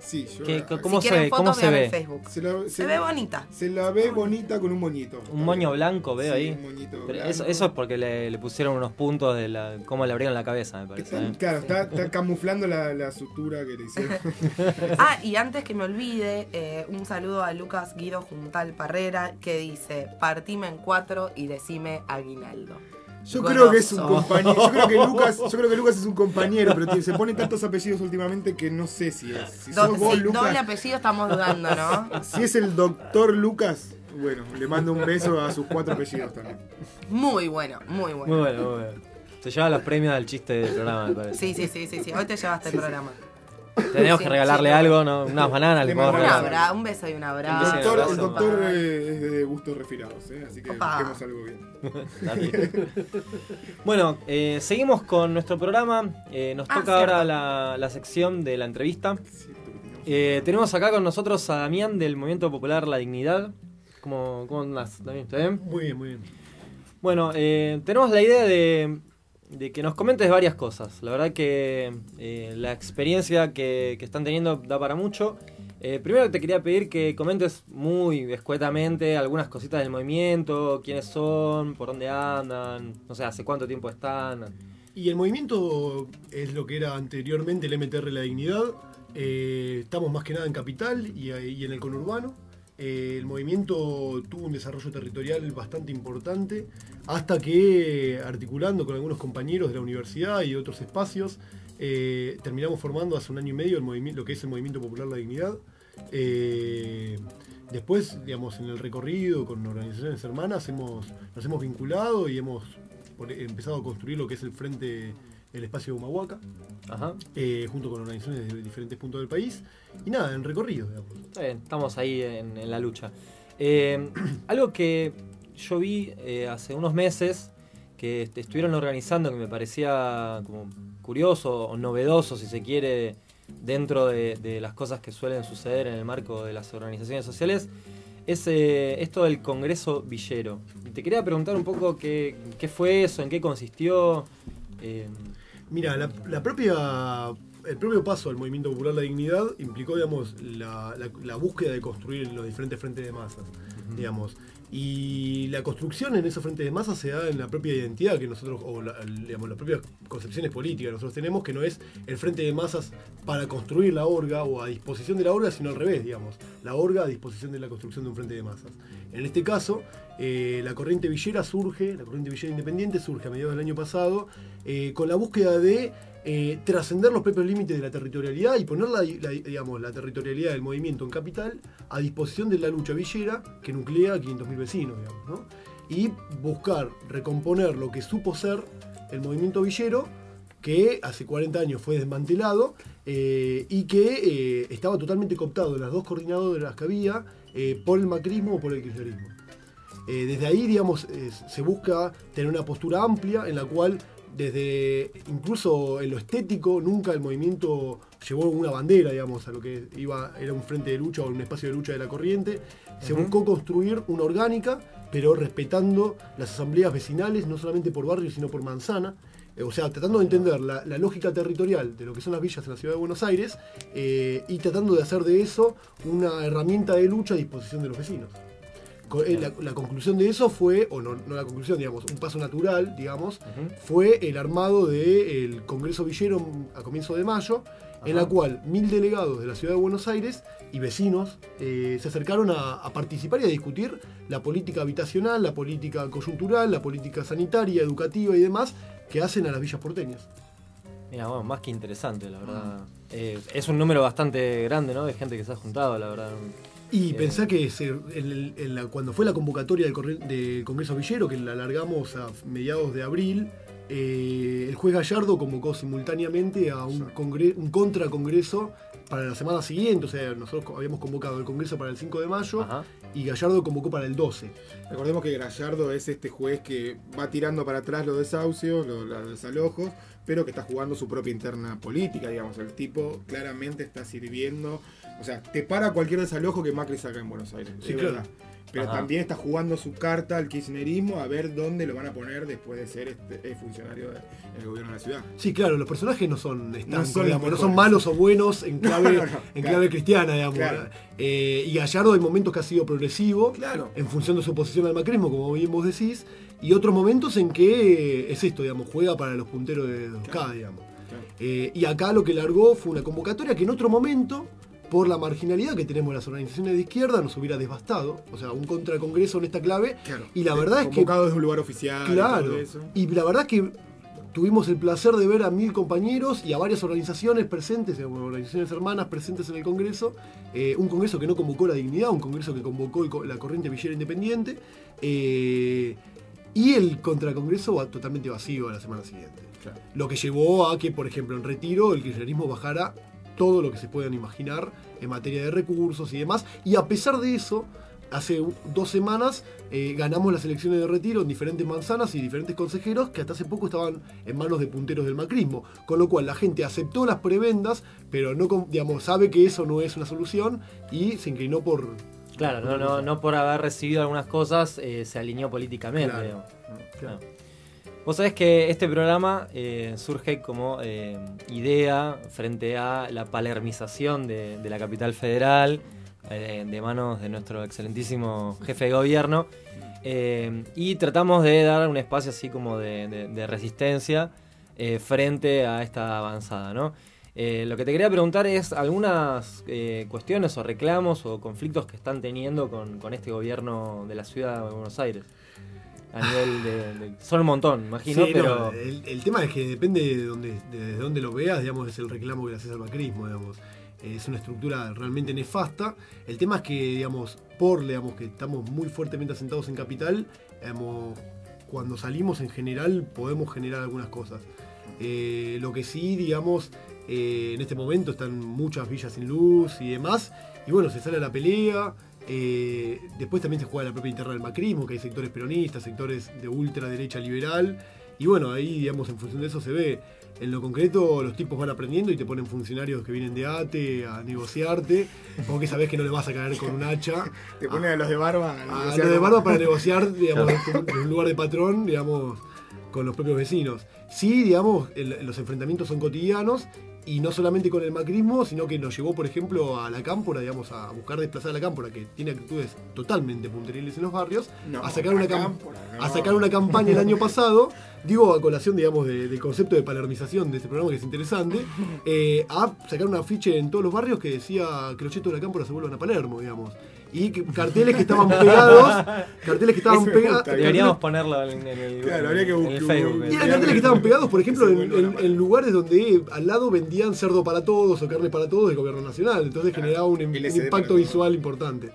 Sí, yo. ¿Qué- la- cómo si se fotos, ¿Cómo se vean ve? en Facebook. Se, la- Se ve bonita. Se la ve bonita con un moñito. Un moño blanco, veo Sí, ahí. un moñito Pero blanco. eso, eso es porque le, le pusieron unos puntos de la, cómo le abrieron la cabeza, me parece. ¿eh? Claro, está, está camuflando la, la sutura que le hicieron. Ah, y antes que me olvide, eh, un saludo a Lucas Guido Juntal Parrera que dice: Partime en cuatro y decime aguinaldo. Yo creo que es un compañero. Yo creo que Lucas, yo creo que Lucas es un compañero, pero tiene- se pone tantos apellidos últimamente que no sé si es. Si Do- sos vos, sí, Lucas, doble apellido estamos dudando, ¿no? si es el doctor Lucas, bueno, le mando un beso a sus cuatro apellidos también. Muy bueno, muy bueno. Muy bueno, muy bueno. Se lleva los premios del chiste del programa, me parece. Sí, sí, sí, sí, sí. Hoy te llevaste el programa. Tenemos Sí, que regalarle sí, algo, ¿no? Unas bananas, le podemos regalar. abrazo, un beso y un abrazo. Doctor, el doctor es de gustos refinados, ¿eh? así que busquemos algo bien. Bueno, eh, seguimos con nuestro programa. Eh, nos Ah, toca cierto. ahora la, la sección de la entrevista. Eh, tenemos acá con nosotros a Damián del Movimiento Popular La Dignidad. ¿Cómo, cómo andás, Damián? ¿Está bien? Muy bien, muy bien. Bueno, eh, tenemos la idea de, de que nos comentes varias cosas. La verdad que eh, la experiencia que, que están teniendo da para mucho. Eh, primero te quería pedir que comentes muy escuetamente algunas cositas del movimiento, quiénes son, por dónde andan, no sé, hace cuánto tiempo están. Y el movimiento es lo que era anteriormente el MTR La Dignidad. Eh, estamos más que nada en Capital y, y en el conurbano. Eh, el movimiento tuvo un desarrollo territorial bastante importante hasta que, articulando con algunos compañeros de la universidad y otros espacios, eh, terminamos formando hace un año y medio el lo que es el Movimiento Popular La Dignidad. Eh, después, digamos, en el recorrido con organizaciones hermanas hemos, nos hemos vinculado y hemos empezado a construir lo que es el frente, el espacio de Humahuaca, Ajá. eh, junto con organizaciones de diferentes puntos del país. Y nada, en recorrido, digamos. Está bien, estamos ahí en, en la lucha. Eh, algo que yo vi eh, hace unos meses que est- estuvieron organizando que me parecía como curioso o novedoso, si se quiere, dentro de, de las cosas que suelen suceder en el marco de las organizaciones sociales, es eh, esto del Congreso Villero. Y te quería preguntar un poco qué, qué fue eso, en qué consistió. eh, Mira, la, la propia, el propio paso al movimiento popular La Dignidad implicó, digamos, la, la- la búsqueda de construir los diferentes frentes de masas, digamos. Y la construcción en esos frentes de masas se da en la propia identidad que nosotros, o digamos, las propias concepciones políticas que nosotros tenemos, que no es el frente de masas para construir la orga o a disposición de la orga, sino al revés, digamos. La orga a disposición de la construcción de un frente de masas. En este caso, eh, la corriente villera surge, la corriente villera independiente surge a mediados del año pasado, eh, con la búsqueda de eh, trascender los propios límites de la territorialidad y poner la, digamos, la territorialidad del movimiento en capital a disposición de la lucha villera que nuclea a 500.000 vecinos, digamos, ¿no? Y buscar recomponer lo que supo ser el movimiento villero, que hace 40 años fue desmantelado eh, y que eh, estaba totalmente cooptado en las dos coordinadoras que había por el macrismo o por el kirchnerismo. Desde ahí, digamos, se busca tener una postura amplia en la cual, desde incluso en lo estético, nunca el movimiento llevó una bandera, digamos, a lo que iba, era un frente de lucha o un espacio de lucha de la corriente. Se buscó construir una orgánica, pero respetando las asambleas vecinales, no solamente por barrio, sino por manzana. Eh, O sea, tratando de entender la, la lógica territorial de lo que son las villas en la ciudad de Buenos Aires eh, y tratando de hacer de eso una herramienta de lucha a disposición de los vecinos. Eh, La, la conclusión de eso fue, o no, no la conclusión, digamos, un paso natural, digamos, fue el armado del Congreso Villero a comienzo de mayo, en la cual mil delegados de la ciudad de Buenos Aires y vecinos eh, se acercaron a, a participar y a discutir la política habitacional, la política coyuntural, la política sanitaria, educativa y demás que hacen a las villas porteñas. Mira, bueno, más que interesante, la verdad. Eh, es un número bastante grande, ¿no? De gente que se ha juntado, la verdad. Y Eh, pensá que se- en el- en la- cuando fue la convocatoria del, Congreso Villero, que la alargamos a mediados de abril, eh, el juez Gallardo convocó simultáneamente a un, congre- un contracongreso para la semana siguiente. O sea, nosotros habíamos convocado el Congreso para el 5 de mayo y Gallardo convocó para el 12. Recordemos que Gallardo es este juez que va tirando para atrás los desahucios, los, los desalojos, pero que está jugando su propia interna política, digamos. El tipo claramente está sirviendo. O sea, te para cualquier desalojo que Macri saca en Buenos Aires. Sí, es claro. verdad. Pero Ajá. también está jugando su carta al kirchnerismo a ver dónde lo van a poner después de ser este, eh, funcionario de- del gobierno de la ciudad. Sí, claro, los personajes no son estancos, son los digamos, no son malos o buenos en clave, No, no, en claro. clave cristiana, digamos. Claro. Eh, y Gallardo hay momentos que ha sido progresivo, Claro. en función de su oposición al macrismo, como bien vos decís, y otros momentos en que eh, es esto, digamos, juega para los punteros de 2K, digamos. Eh, y acá lo que largó fue una convocatoria que en otro momento, por la marginalidad que tenemos las organizaciones de izquierda, nos hubiera devastado. O sea, un contracongreso en esta clave. Y la verdad es que. Convocado desde un lugar oficial. y Claro. todo eso. Y la verdad que tuvimos el placer de ver a mil compañeros y a varias organizaciones presentes, organizaciones hermanas presentes en el Congreso. Eh, un Congreso que no convocó la dignidad, un Congreso que convocó la corriente villera independiente. eh, y el contracongreso va totalmente vacío a la semana siguiente. Lo que llevó a que, por ejemplo, en retiro el kirchnerismo bajara todo lo que se puedan imaginar en materia de recursos y demás. Y a pesar de eso, hace dos semanas eh, ganamos las elecciones de retiro en diferentes manzanas y diferentes consejeros que hasta hace poco estaban en manos de punteros del macrismo. Con lo cual la gente aceptó las prebendas, pero no digamos, sabe que eso no es una solución y se inclinó por... Claro, no, no, no por haber recibido algunas cosas eh, se alineó políticamente. Claro. Vos sabés que este programa eh, surge como eh, idea frente a la palermización de, la capital federal, eh, de manos de nuestro excelentísimo jefe de gobierno, y tratamos de dar un espacio así como de, resistencia frente a esta avanzada, ¿no? Lo que te quería preguntar es algunas cuestiones o reclamos o conflictos que están teniendo con este gobierno de la ciudad de Buenos Aires. A nivel de, de- Son un montón, imagino, Sí, pero. no, el, el tema es que depende de donde, de dónde lo veas, digamos, es el reclamo que le haces al macrismo, digamos. Es una estructura realmente nefasta. El tema es que, digamos, por, digamos, que estamos muy fuertemente asentados en capital, digamos, cuando salimos en general podemos generar algunas cosas. Eh, lo que sí, digamos, eh, en este momento están muchas villas sin luz y demás. Y bueno, se sale a la pelea. Eh, después también se juega la propia interna del macrismo, que hay sectores peronistas, sectores de ultraderecha liberal. Y bueno, ahí, digamos, en función de eso se ve. En lo concreto, los tipos van aprendiendo y te ponen funcionarios que vienen de ATE a negociarte. Porque sabés que no le vas a caer con un hacha. Te ponen a los de barba. a A negociar lo de barba para negociar, digamos, en un lugar de patrón, digamos, con los propios vecinos. Sí, digamos, el- los enfrentamientos son cotidianos y no solamente con el macrismo, sino que nos llevó, por ejemplo, a la cámpora, digamos, a buscar desplazar a la cámpora, que tiene actitudes totalmente punteriles en los barrios, No, a sacar una cámpora, no. a sacar una campaña el año pasado, digo a colación, digamos, de- del concepto de palermización de este programa que es interesante, eh, a sacar un afiche en todos los barrios que decía que los chetos de la cámpora se vuelvan a Palermo, digamos. Y que- carteles que estaban pegados, carteles que estaban pegados. Deberíamos ponerlo en, en el, Claro, habría que en el Facebook. Y eran carteles que estaban pegados, por ejemplo, en, en- en lugares donde al lado vendían cerdo para todos o carne para todos del gobierno nacional. Entonces generaba un, impacto visual importante.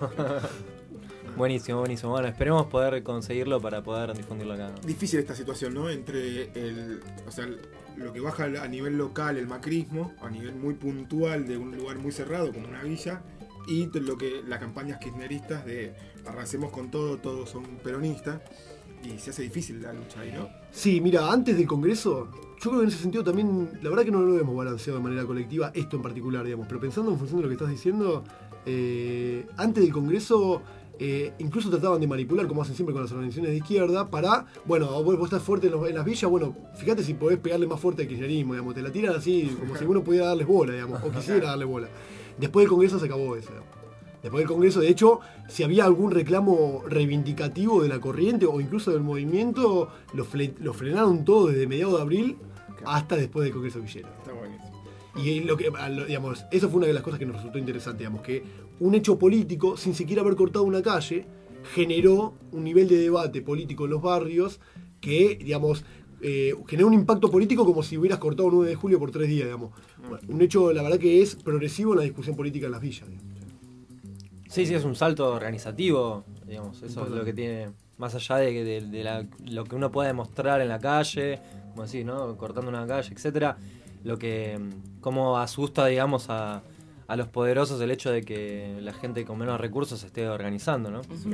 buenísimo, buenísimo. Bueno, esperemos poder conseguirlo para poder difundirlo acá. ¿no? difícil esta situación, ¿no? Entre el, o sea, lo que baja a nivel local el macrismo, a nivel muy puntual de un lugar muy cerrado como una villa, y lo que las campañas kirchneristas de arrasemos con todo, todos son peronistas, y se hace difícil la lucha ahí, ¿no? Sí, mira, antes del Congreso, yo creo que en ese sentido también, la verdad que no lo hemos balanceado de manera colectiva, esto en particular, digamos, pero pensando en función de lo que estás diciendo, eh, antes del Congreso eh, incluso trataban de manipular, como hacen siempre con las organizaciones de izquierda, para, bueno, vos, vos estás fuerte en, los- en las villas, bueno, fíjate si podés pegarle más fuerte al kirchnerismo, digamos, te la tiran así, como si uno pudiera darles bola, digamos, o quisiera darle bola. Después del Congreso se acabó eso. después del Congreso. De hecho, si había algún reclamo reivindicativo de la corriente o incluso del movimiento, lo, fle- lo frenaron todo desde mediados de abril hasta después del Congreso Villero. Está buenísimo. Y lo que, digamos, eso fue una de las cosas que nos resultó interesante, digamos, que un hecho político, sin siquiera haber cortado una calle, generó un nivel de debate político en los barrios que, digamos, eh, generó un impacto político como si hubieras cortado un 9 de julio por tres días, digamos. Bueno, un hecho, la verdad, que es progresivo en la discusión política en las villas. digamos. Sí, sí, es un salto organizativo, digamos, eso es lo que tiene, más allá de, que- de- de la- lo que uno puede demostrar en la calle, como decís, ¿no? Cortando una calle, etcétera, lo que, mm, cómo asusta, digamos, a, a los poderosos el hecho de que la gente con menos recursos se esté organizando, ¿no? Que se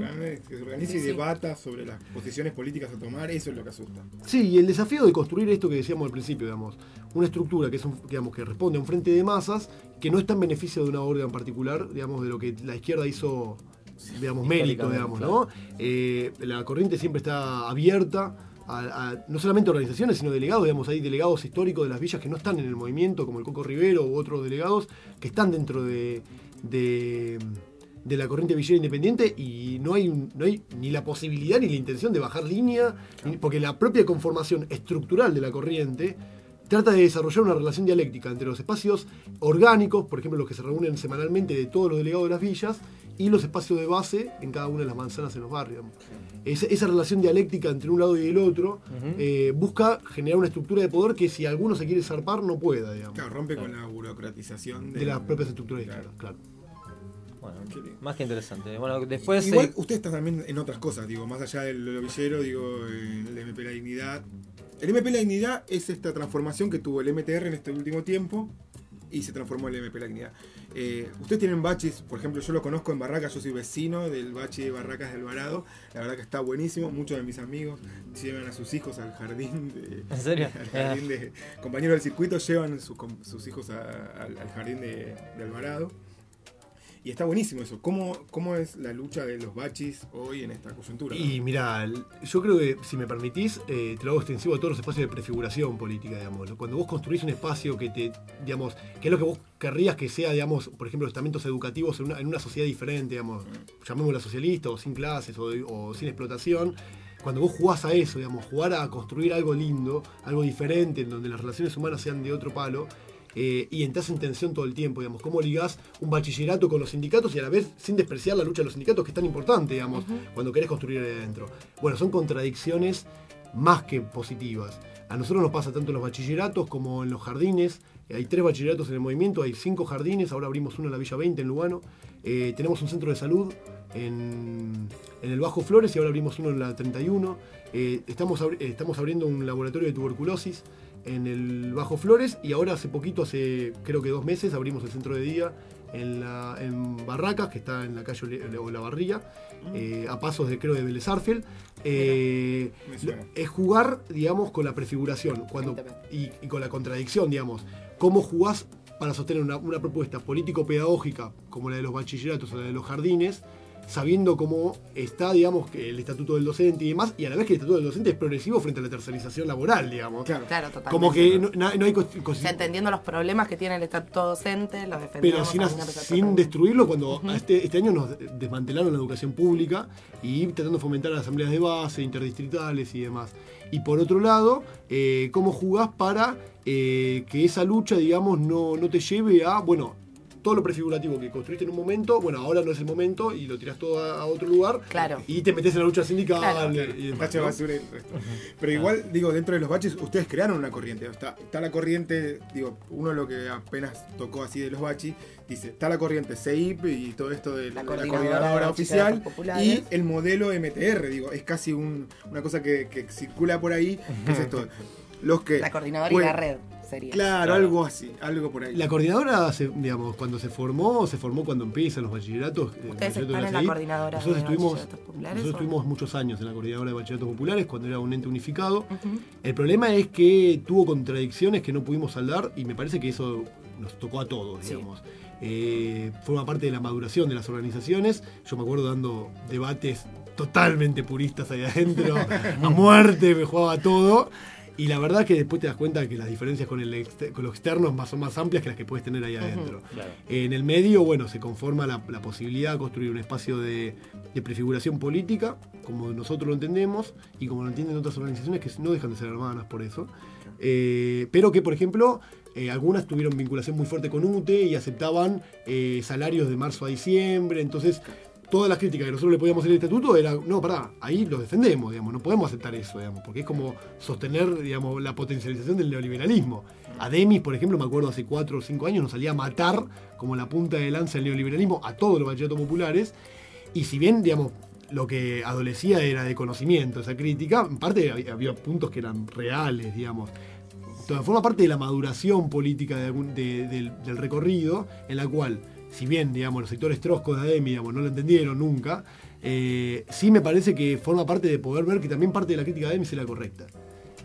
organice, y debata sobre las posiciones políticas a tomar, eso es lo que asusta. Sí, y el desafío de construir esto que decíamos al principio, digamos, una estructura que es un- digamos, que responde a un frente de masas que no está en beneficio de una orden particular, digamos, de lo que la izquierda hizo, digamos, mérito, digamos, ¿no? Eh, la corriente siempre está abierta a, a no solamente organizaciones, sino delegados, digamos, hay delegados históricos de las villas que no están en el movimiento, como el Coco Rivero u otros delegados, que están dentro de, de, de la corriente villera independiente y no hay, un- no hay ni la posibilidad ni la intención de bajar línea, porque la propia conformación estructural de la corriente trata de desarrollar una relación dialéctica entre los espacios orgánicos, por ejemplo los que se reúnen semanalmente de todos los delegados de las villas, y los espacios de base en cada una de las manzanas en los barrios. Esa, esa relación dialéctica entre un lado y el otro eh, busca generar una estructura de poder que si alguno se quiere zarpar no pueda, digamos. Claro, rompe con la burocratización De las propias estructuras izquierdas, claro. Bueno, más que interesante. Bueno, después... Igual eh, usted está también en otras cosas, digo, más allá del villero, digo, el MP La Dignidad. El MP La Dignidad es esta transformación que tuvo el MTR en este último tiempo y se transformó el MP La Dignidad. Eh, ustedes tienen baches, por ejemplo, yo lo conozco en Barracas, yo soy vecino del bache de Barracas del Alvarado, la verdad que está buenísimo, muchos de mis amigos llevan a sus hijos al jardín de... ¿En serio? Al jardín de... Compañeros del circuito llevan sus, sus hijos a- al, al jardín de, de Alvarado. Y está buenísimo eso. ¿Cómo, ¿Cómo es la lucha de los bachis hoy en esta coyuntura? Y mira, yo creo que, si me permitís, eh, te lo hago extensivo a todos los espacios de prefiguración política, digamos. ¿no? Cuando vos construís un espacio que te, digamos, que es lo que vos querrías que sea, digamos, por ejemplo, estamentos educativos en una, en una sociedad diferente, digamos, llamémosla socialista o sin clases o, o sin explotación, cuando vos jugás a eso, digamos, jugar a construir algo lindo, algo diferente, en donde las relaciones humanas sean de otro palo, eh, y entras en tensión todo el tiempo, digamos, cómo ligás un bachillerato con los sindicatos y a la vez sin despreciar la lucha de los sindicatos, que es tan importante, digamos, cuando querés construir ahí adentro. Bueno, son contradicciones más que positivas. A nosotros nos pasa tanto en los bachilleratos como en los jardines. Hay tres bachilleratos en el movimiento, hay cinco jardines, ahora abrimos uno en la Villa 20 en Lugano. Eh, tenemos un centro de salud en, en el Bajo Flores y ahora abrimos uno en la 31. Eh, estamos, abri- estamos abriendo un laboratorio de tuberculosis en el Bajo Flores y ahora hace poquito, hace creo que dos meses, abrimos el centro de día en, la, en Barracas, que está en la calle Ole- o La Barría, eh, a pasos de creo de Vélez Arfield. Eh, es jugar, digamos, con la prefiguración cuando, y, y con la contradicción, digamos. ¿Cómo jugás para sostener una, una propuesta político-pedagógica como la de los bachilleratos o la de los jardines, sabiendo cómo está, digamos, que el estatuto del docente y demás, y a la vez que el estatuto del docente es progresivo frente a la tercerización laboral, digamos. Claro, totalmente. Como que no, hay O sea, entendiendo los problemas que tiene el estatuto docente, los pero defendemos. sin, de sin destruirlo cuando este, este año nos desmantelaron la educación pública y tratando de fomentar las asambleas de base, interdistritales y demás. Y por otro lado, eh, cómo jugás para eh, que esa lucha, digamos, no, no te lleve a, bueno, todo lo prefigurativo que construiste en un momento, bueno, ahora no es el momento y lo tirás todo a, a otro lugar. Claro. Y te metes en la lucha sindical Claro. y- y demás, ¿no? basura y el resto. Pero igual, digo, dentro de los baches, ustedes crearon una corriente. Está, está la corriente, digo, uno lo que apenas tocó así de los baches, dice, está la corriente CEIP y todo esto de la, de la coordinadora coordinadora oficial y el modelo MTR, digo, es casi un- una cosa que, que circula por ahí, que es esto. Los que La coordinadora y la red sería. Claro, algo así, algo por ahí. La coordinadora, se- digamos, cuando se formó, se formó cuando empiezan los bachilleratos. eh, ¿Ustedes están en la coordinadora nosotros de estuvimos, bachilleratos populares Nosotros estuvimos muchos años en la coordinadora de bachilleratos populares cuando era un ente unificado. El problema es que tuvo contradicciones que no pudimos saldar y me parece que eso nos tocó a todos, digamos. Eh, forma parte de la maduración de las organizaciones. Yo me acuerdo dando debates totalmente puristas ahí adentro, a muerte, me jugaba todo. Y la verdad que después te das cuenta que las diferencias con, el con lo externo más- son más amplias que las que puedes tener ahí adentro. Claro. En el medio, bueno, se conforma la, la posibilidad de construir un espacio de, de prefiguración política, como nosotros lo entendemos, y como lo entienden otras organizaciones que no dejan de ser hermanas por eso. Eh, pero que, por ejemplo, eh, algunas tuvieron vinculación muy fuerte con UTE y aceptaban eh, salarios de marzo a diciembre, entonces todas las críticas que nosotros le podíamos hacer al estatuto era, no, pará, ahí lo defendemos, digamos, no podemos aceptar eso, digamos, porque es como sostener, digamos, la potencialización del neoliberalismo. A Demis, por ejemplo, me acuerdo hace cuatro o cinco años, nos salía a matar como la punta de lanza del neoliberalismo a todos los bachilleratos populares, y si bien, digamos, lo que adolecía era de conocimiento esa crítica, en parte había, había puntos que eran reales, digamos. Forma parte de la maduración política de algún- de- del, del recorrido, en la cual, si bien, digamos, los sectores troscos de ADEMI, digamos, no lo entendieron nunca, eh, sí me parece que forma parte de poder ver que también parte de la crítica de ADEMI era correcta.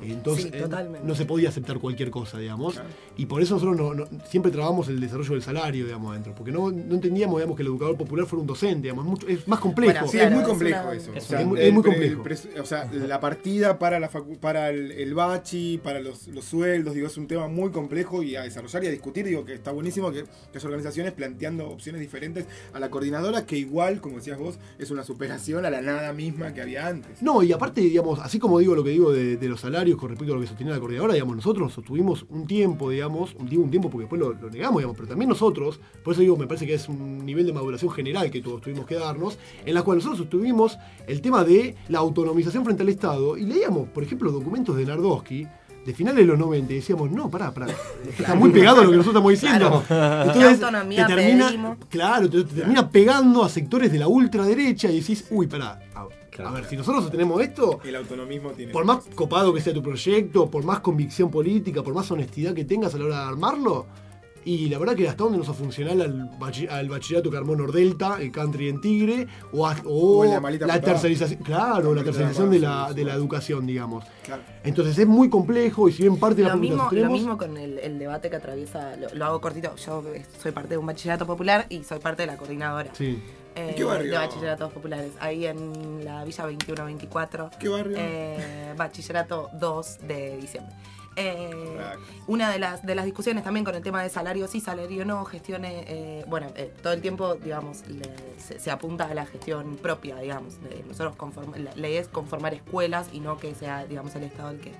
Entonces, Sí, eh, totalmente. no se podía aceptar cualquier cosa, digamos. Y por eso nosotros no- no- siempre trabajamos el desarrollo del salario, digamos, adentro. Porque no, no entendíamos, digamos, que el educador popular fuera un docente, digamos. Es, mucho- es más complejo. Sí, es muy complejo eso. Es, O sea, muy, el es muy pre- complejo. el o sea, la partida para, la facu- para el, el bachi, para los, los sueldos, digo, es un tema muy complejo y a desarrollar y a discutir. Digo que está buenísimo que, haya organizaciones planteando opciones diferentes a la coordinadora, que igual, como decías vos, es una superación a la nada misma que había antes. No, y aparte, digamos, así como digo lo que digo de, de los salarios con respecto a lo que sostenía la coordinadora, digamos, nosotros sostuvimos un tiempo, digamos, un, digo un tiempo porque después lo, lo negamos, digamos, pero también nosotros, por eso digo, me parece que es un nivel de maduración general que todos tuvimos que darnos, en la cual nosotros sostuvimos el tema de la autonomización frente al Estado y leíamos, por ejemplo, documentos de Nardowski de finales de los 90 y decíamos, no, pará, pará, está muy pegado a lo que nosotros estamos diciendo. Claro. Entonces, ¿Qué autonomía te termina, pedimos? Claro, te, te termina pegando a sectores de la ultraderecha y decís, uy, pará, a, a ver, si nosotros sostenemos esto, El autonomismo tiene. por más copado que sea tu proyecto, por más convicción política, por más honestidad que tengas a la hora de armarlo, y la verdad que hasta dónde nos ha funcionado al, al bachillerato que armó Nordelta, el country en Tigre, o, a- o O en la tercerización, claro, la tercerización de la, de la educación, digamos. Claro. Entonces es muy complejo y si bien parte de la mismo, lo mismo con el, el debate que atraviesa, lo, lo hago cortito, yo soy parte de un bachillerato popular y soy parte de la coordinadora. Sí. Eh, ¿Qué barrio? de bachilleratos populares, ahí en la Villa 2124. ¿Qué barrio? Eh, bachillerato 2 de diciembre. Eh, una de las, de las discusiones también con el tema de salario sí, salario no, gestiones, eh, bueno, eh, todo el tiempo, digamos, le- se, se apunta a la gestión propia, digamos. de- nosotros conform- la ley es conformar escuelas y no que sea, digamos, el Estado el que...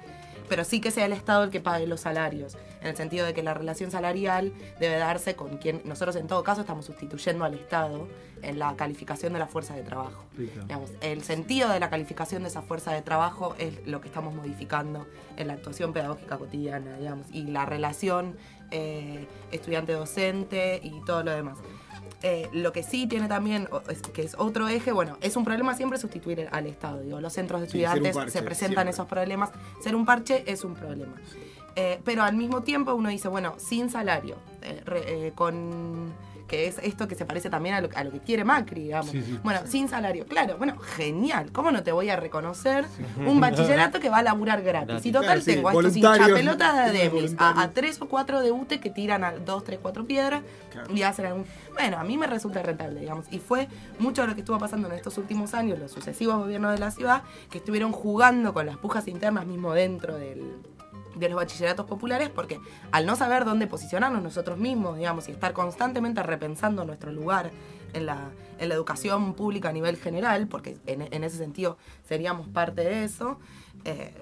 Pero sí que sea el Estado el que pague los salarios, en el sentido de que la relación salarial debe darse con quien nosotros en todo caso estamos sustituyendo al Estado en la calificación de la fuerza de trabajo. Digamos, el sentido de la calificación de esa fuerza de trabajo es lo que estamos modificando en la actuación pedagógica cotidiana, digamos, y la relación eh, estudiante-docente y todo lo demás. Eh, lo que sí tiene también, es, que es otro eje, bueno, es un problema siempre sustituir al Estado. Digo, los centros de Sí, estudiantes parche, se presentan siempre. esos problemas. Ser un parche es un problema. Eh, pero al mismo tiempo uno dice, bueno, sin salario, eh, re- eh, con que es esto que se parece también a lo, a lo que quiere Macri, digamos. Sí, sí. bueno, sin salario, claro, bueno, genial. ¿Cómo no te voy a reconocer un bachillerato que va a laburar gratis? Y total Claro, tengo a estos hinchapelotas de Demis, a tres o cuatro de UTE que tiran a dos, tres, cuatro piedras Claro. y hacen algún... Bueno, a mí me resulta rentable, digamos. Y fue mucho de lo que estuvo pasando en estos últimos años, los sucesivos gobiernos de la ciudad, que estuvieron jugando con las pujas internas mismo dentro del, de los bachilleratos populares, porque al no saber dónde posicionarnos nosotros mismos, digamos, y estar constantemente repensando nuestro lugar en la, en la educación pública a nivel general, porque en, ese sentido seríamos parte de eso, eh,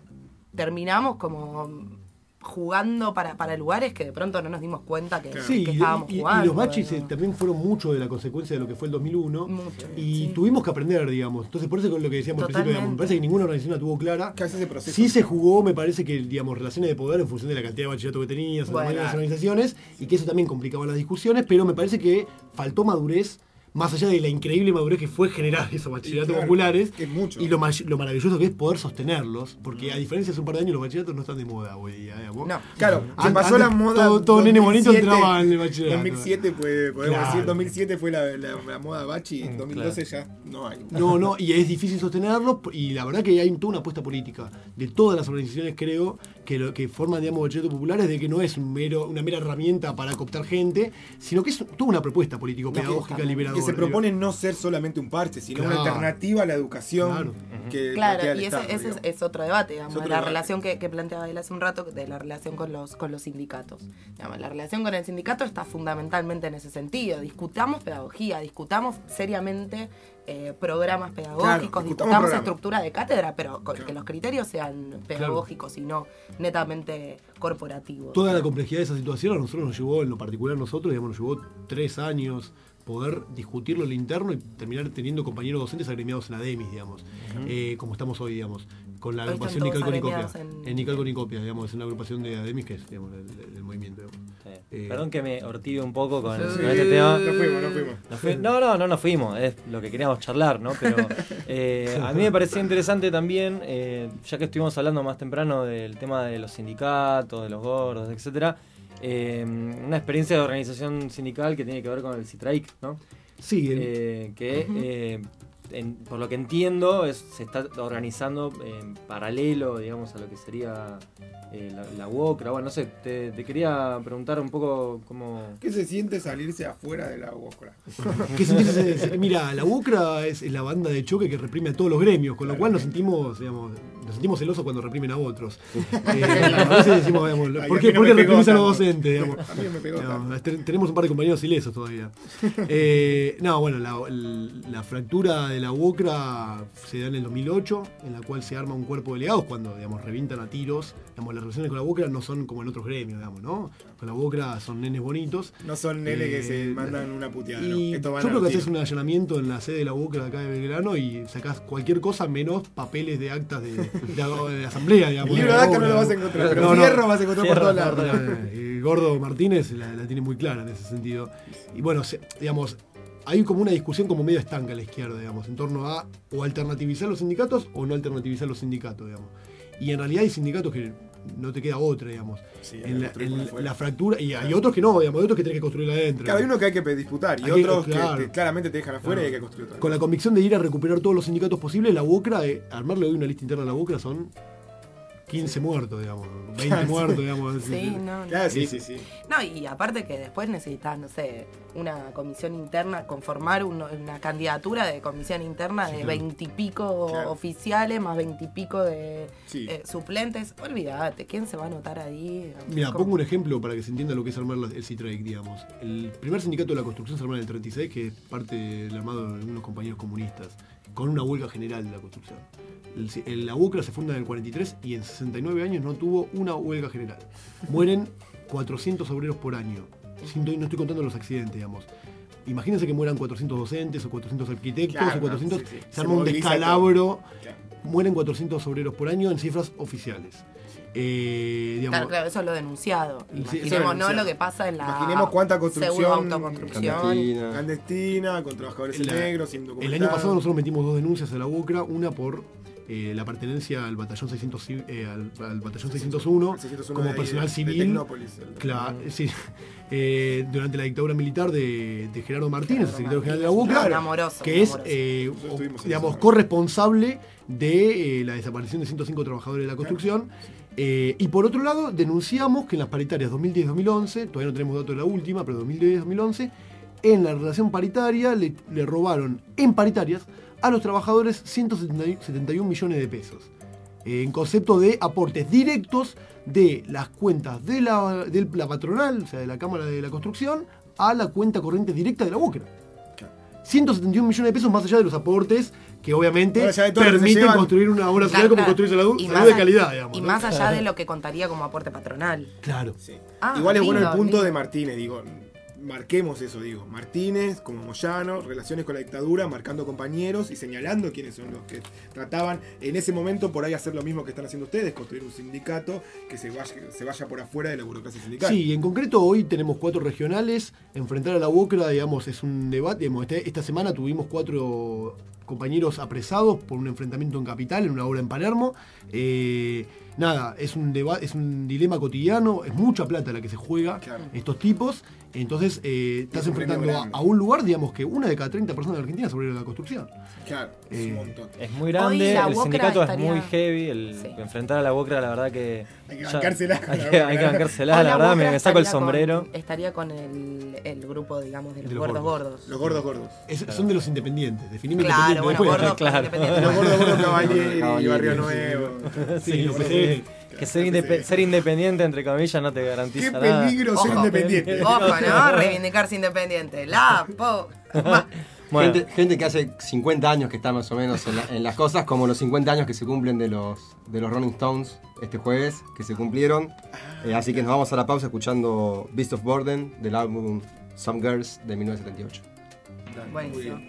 terminamos como jugando para, para lugares que de pronto no nos dimos cuenta que, Sí, que estábamos y- y jugando. los bachis eh, ¿no? también fueron mucho de la consecuencia de lo que fue el 2001. Mucho, y sí. tuvimos que aprender, digamos. Entonces, por eso con lo que decíamos al principio, digamos, me Totalmente. parece que ninguna organización la tuvo clara. ¿Qué hace ese proceso? Sí se jugó, me parece que, digamos, relaciones de poder en función de la cantidad de bachillerato que tenías, Bueno. de las organizaciones, y que eso también complicaba las discusiones, pero me parece que faltó madurez, más allá de la increíble madurez que fue generar esos bachilleratos claro, populares, que es mucho. y lo, ma- lo maravilloso que es poder sostenerlos, porque a diferencia de hace un par de años, los bachilleratos no están de moda hoy día, digamos. No. Claro, se An- pasó la moda. Todo, todo nene bonito 2007, entraba en el bachillerato. 2007 fue, podemos Claro. decir, 2007 fue la, la- la moda bachi, en Mm, 2012 ya no hay. No, no, y es difícil sostenerlo y la verdad que hay toda una apuesta política de todas las organizaciones, creo, que lo que forman, digamos, bachilleratos populares, de que no es un mero, una mera herramienta para cooptar gente, sino que es toda una propuesta político-pedagógica, liberadora. que se propone no ser solamente un parche, sino una alternativa a la educación Claro. que Claro, y ese, Estado, ese es, es otro debate, digamos, Es otro la debate. relación que, que planteaba él hace un rato, de la relación con los, con los sindicatos. Digamos, la relación con el sindicato está fundamentalmente en ese sentido. Discutamos pedagogía, discutamos seriamente eh, programas pedagógicos, discutamos programas. estructura de cátedra, pero con que los criterios sean pedagógicos y no netamente corporativos. Toda la complejidad de esa situación a nosotros nos llevó, en lo particular nosotros, digamos, nos llevó tres años poder discutirlo en lo interno y terminar teniendo compañeros docentes agremiados en ADEMIS, digamos, Eh, como estamos hoy, digamos, con la Hoy agrupación Nicalco Nicopia. en- En Nicalco Nicopia, digamos, es una agrupación de ADEMIS que es digamos, del movimiento. digamos. Eh, Perdón que me ortive un poco con, Sí. con este tema. No fuimos, no fuimos. No, fui- no, no, no nos fuimos, es lo que queríamos charlar, ¿no? Pero eh, a mí me parecía interesante también, eh, ya que estuvimos hablando más temprano del tema de los sindicatos, de los gordos, etcétera, eh, una experiencia de organización sindical que tiene que ver con el Citraic, ¿no? Sí, el- Eh, que eh, en- por lo que entiendo es- se está organizando en paralelo, digamos, a lo que sería eh, la, la UOCRA. Bueno, no sé, te, te quería preguntar un poco cómo... ¿Qué se siente salirse afuera de la UOCRA? ¿Qué ese- Mira, la UCRA es, es la banda de choque que reprime a todos los gremios, con lo cual nos sentimos, digamos, nos sentimos celosos cuando reprimen a otros. Eh, a veces decimos, digamos, Ay, ¿por qué, no por qué reprimís a los docentes? Digamos? A mí no tenemos un par de compañeros ilesos todavía. Eh, no, bueno, la, fractura de la UCRA se da en el 2008, en la cual se arma un cuerpo de delegados cuando, digamos, revientan a tiros. Digamos, las relaciones con la UCRA no son como en otros gremios, digamos, ¿no? Con la UCRA son nenes bonitos. No son nenes que se Eh, mandan una puteada. y van yo creo que haces un allanamiento en la sede de la UCRA acá de Belgrano y sacás cualquier cosa menos papeles de actas de, de- de asamblea, digamos. El libro de actas no lo vas a encontrar, pero fierro vas a encontrar por todos lados. El Gordo Martínez la, la tiene muy clara en ese sentido. Y bueno, se- digamos, hay como una discusión como medio estanca a la izquierda, digamos, en torno a o alternativizar los sindicatos o no alternativizar los sindicatos, digamos. Y en realidad hay sindicatos que no te queda otra, digamos. hay en la, en fractura, y hay otros que no, digamos, hay otros que tenés que construir adentro. Claro, hay uno que hay que disputar y Hay otros que, claro. te- claramente te dejan afuera y hay que construir otra. Con la convicción de ir a recuperar todos los sindicatos posibles, la UOCRA, eh, armarle hoy una lista interna a la UOCRA son 15 muertos, digamos, 20 muertos, digamos. Sí, no, no. Claro, sí, sí, sí. No, y aparte que después necesitas, no sé, una comisión interna, conformar un- una candidatura de comisión interna de claro. veintipico Claro. oficiales más veintipico de Sí. eh, suplentes. Olvídate, ¿quién se va a anotar ahí? Mira, pongo un ejemplo para que se entienda lo que es armar la- el CITRAIC, digamos. El primer sindicato de la construcción se armó en el 36, que es parte del armado de algunos compañeros comunistas, con una huelga general de la construcción. El la UCRA se funda en el 43 y en 69 años no tuvo una huelga general. Mueren 400 obreros por año. Sin- no estoy contando los accidentes, digamos. Imagínense que mueran 400 docentes o 400 arquitectos Claro, o 400. sí, sí. Se Se arma un descalabro. Claro. Mueren 400 obreros por año en cifras oficiales. Eh, digamos, Claro, claro, eso es lo denunciado. Sí, eso es Imaginemos, no lo que pasa en la Imaginemos cuánta construcción pseudo-autoconstrucción. clandestina, con trabajadores La- negros, sin El año pasado nosotros metimos dos denuncias a la UCRA, una por eh, la pertenencia al batallón 600, ci- eh, al, al batallón 601, El 601 como personal de- de civil. Claro, sí. Eh, durante la dictadura militar de, de Gerardo Martínez, el secretario general de la amoroso, que es, eh, digamos, corresponsable de eh, la desaparición de 105 trabajadores de la construcción. Eh, y por otro lado, denunciamos que en las paritarias 2010-2011, todavía no tenemos datos de la última, pero 2010-2011, en la relación paritaria le, le robaron en paritarias a los trabajadores 171 millones de pesos. Eh, en concepto de aportes directos de las cuentas de la, de la patronal, o sea, de la Cámara de la Construcción, a la cuenta corriente directa de la UCRA. 171 millones de pesos más allá de los aportes que obviamente que llevan. construir una obra social Claro, como claro. construirse la salud más de calidad, digamos. Y ¿no? más allá de lo que contaría como aporte patronal. Claro. Ah, Igual es bueno el punto lindo. de Martínez, digo, marquemos eso, digo. Martínez, como Moyano, relaciones con la dictadura, marcando compañeros y señalando quiénes son los que trataban en ese momento por ahí hacer lo mismo que están haciendo ustedes, construir un sindicato que se vaya, se vaya por afuera de la burocracia sindical. Sí, en concreto hoy tenemos cuatro regionales. Enfrentar a la UOCRA, digamos, es un debate. Digamos, este- esta semana tuvimos cuatro compañeros apresados por un enfrentamiento en Capital, en una obra en Palermo. Eh, nada, es un, es un dilema cotidiano, es mucha plata la que se juega estos tipos. Entonces, eh, estás Es enfrentando a, a un lugar, digamos, que una de cada 30 personas de Argentina sobre la construcción. Claro, es Eh, un montón. Es muy grande, la el sindicato estaría- es muy heavy, el enfrentar a la Wocra la verdad que... Hay que bancársela Hay que, hay que bancársela, la la verdad me, me saco el estaría con- sombrero. estaría con el, el grupo, digamos, de los, De los gordos gordos. gordos. Los gordos gordos. Es- Son de los independientes, definimos Claro, bueno, independiente gordos después. independientes. Los gordos gordos Cavalieri y Barrio sí. Nuevo. Sí, Sí, sí, sí. Que ser, ser independiente, entre comillas, no te garantiza Qué nada. peligro ser Ojo. independiente. Ojo, ¿no? Reivindicarse independiente. La po. Bueno, Gente, gente que hace 50 años que está más o menos en, la- en las cosas, como los 50 años que se cumplen de los, de los Rolling Stones este jueves, que se cumplieron. Eh, así que nos vamos a la pausa escuchando Beast of Burden del álbum Some Girls de 1978. Buenísimo.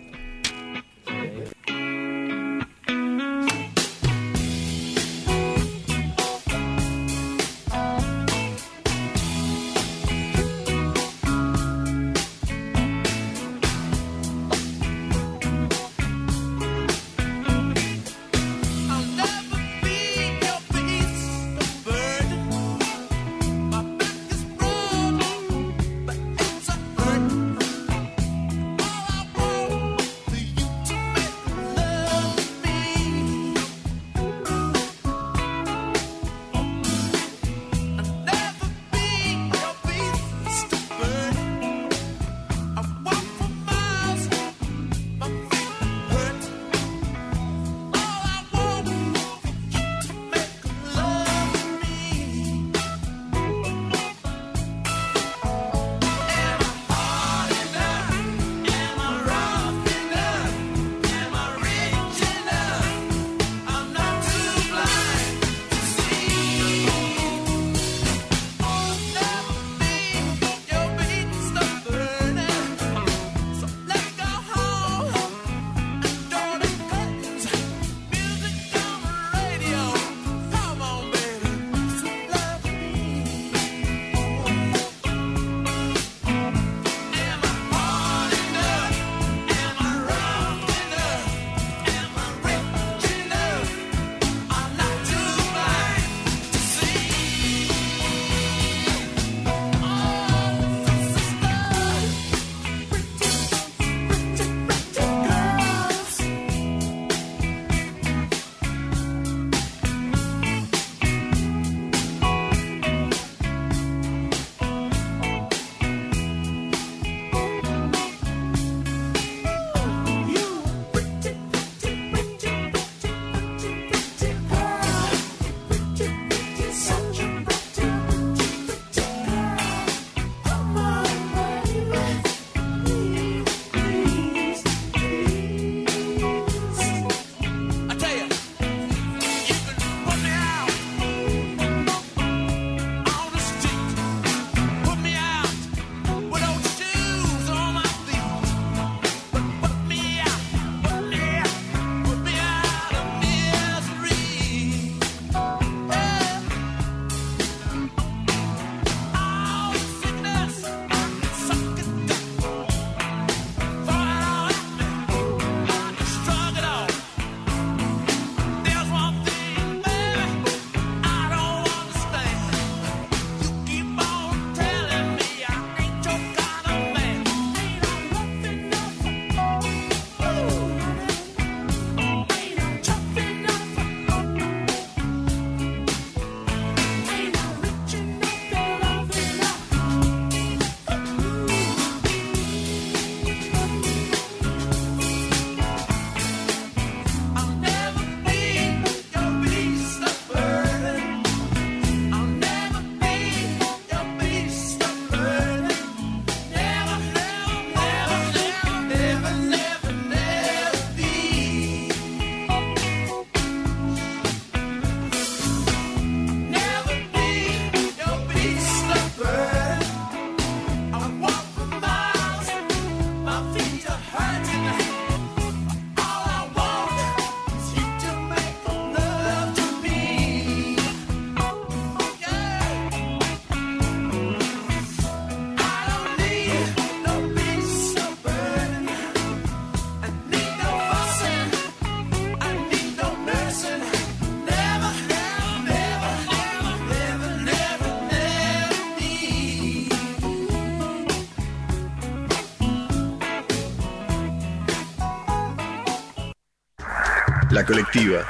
La colectiva.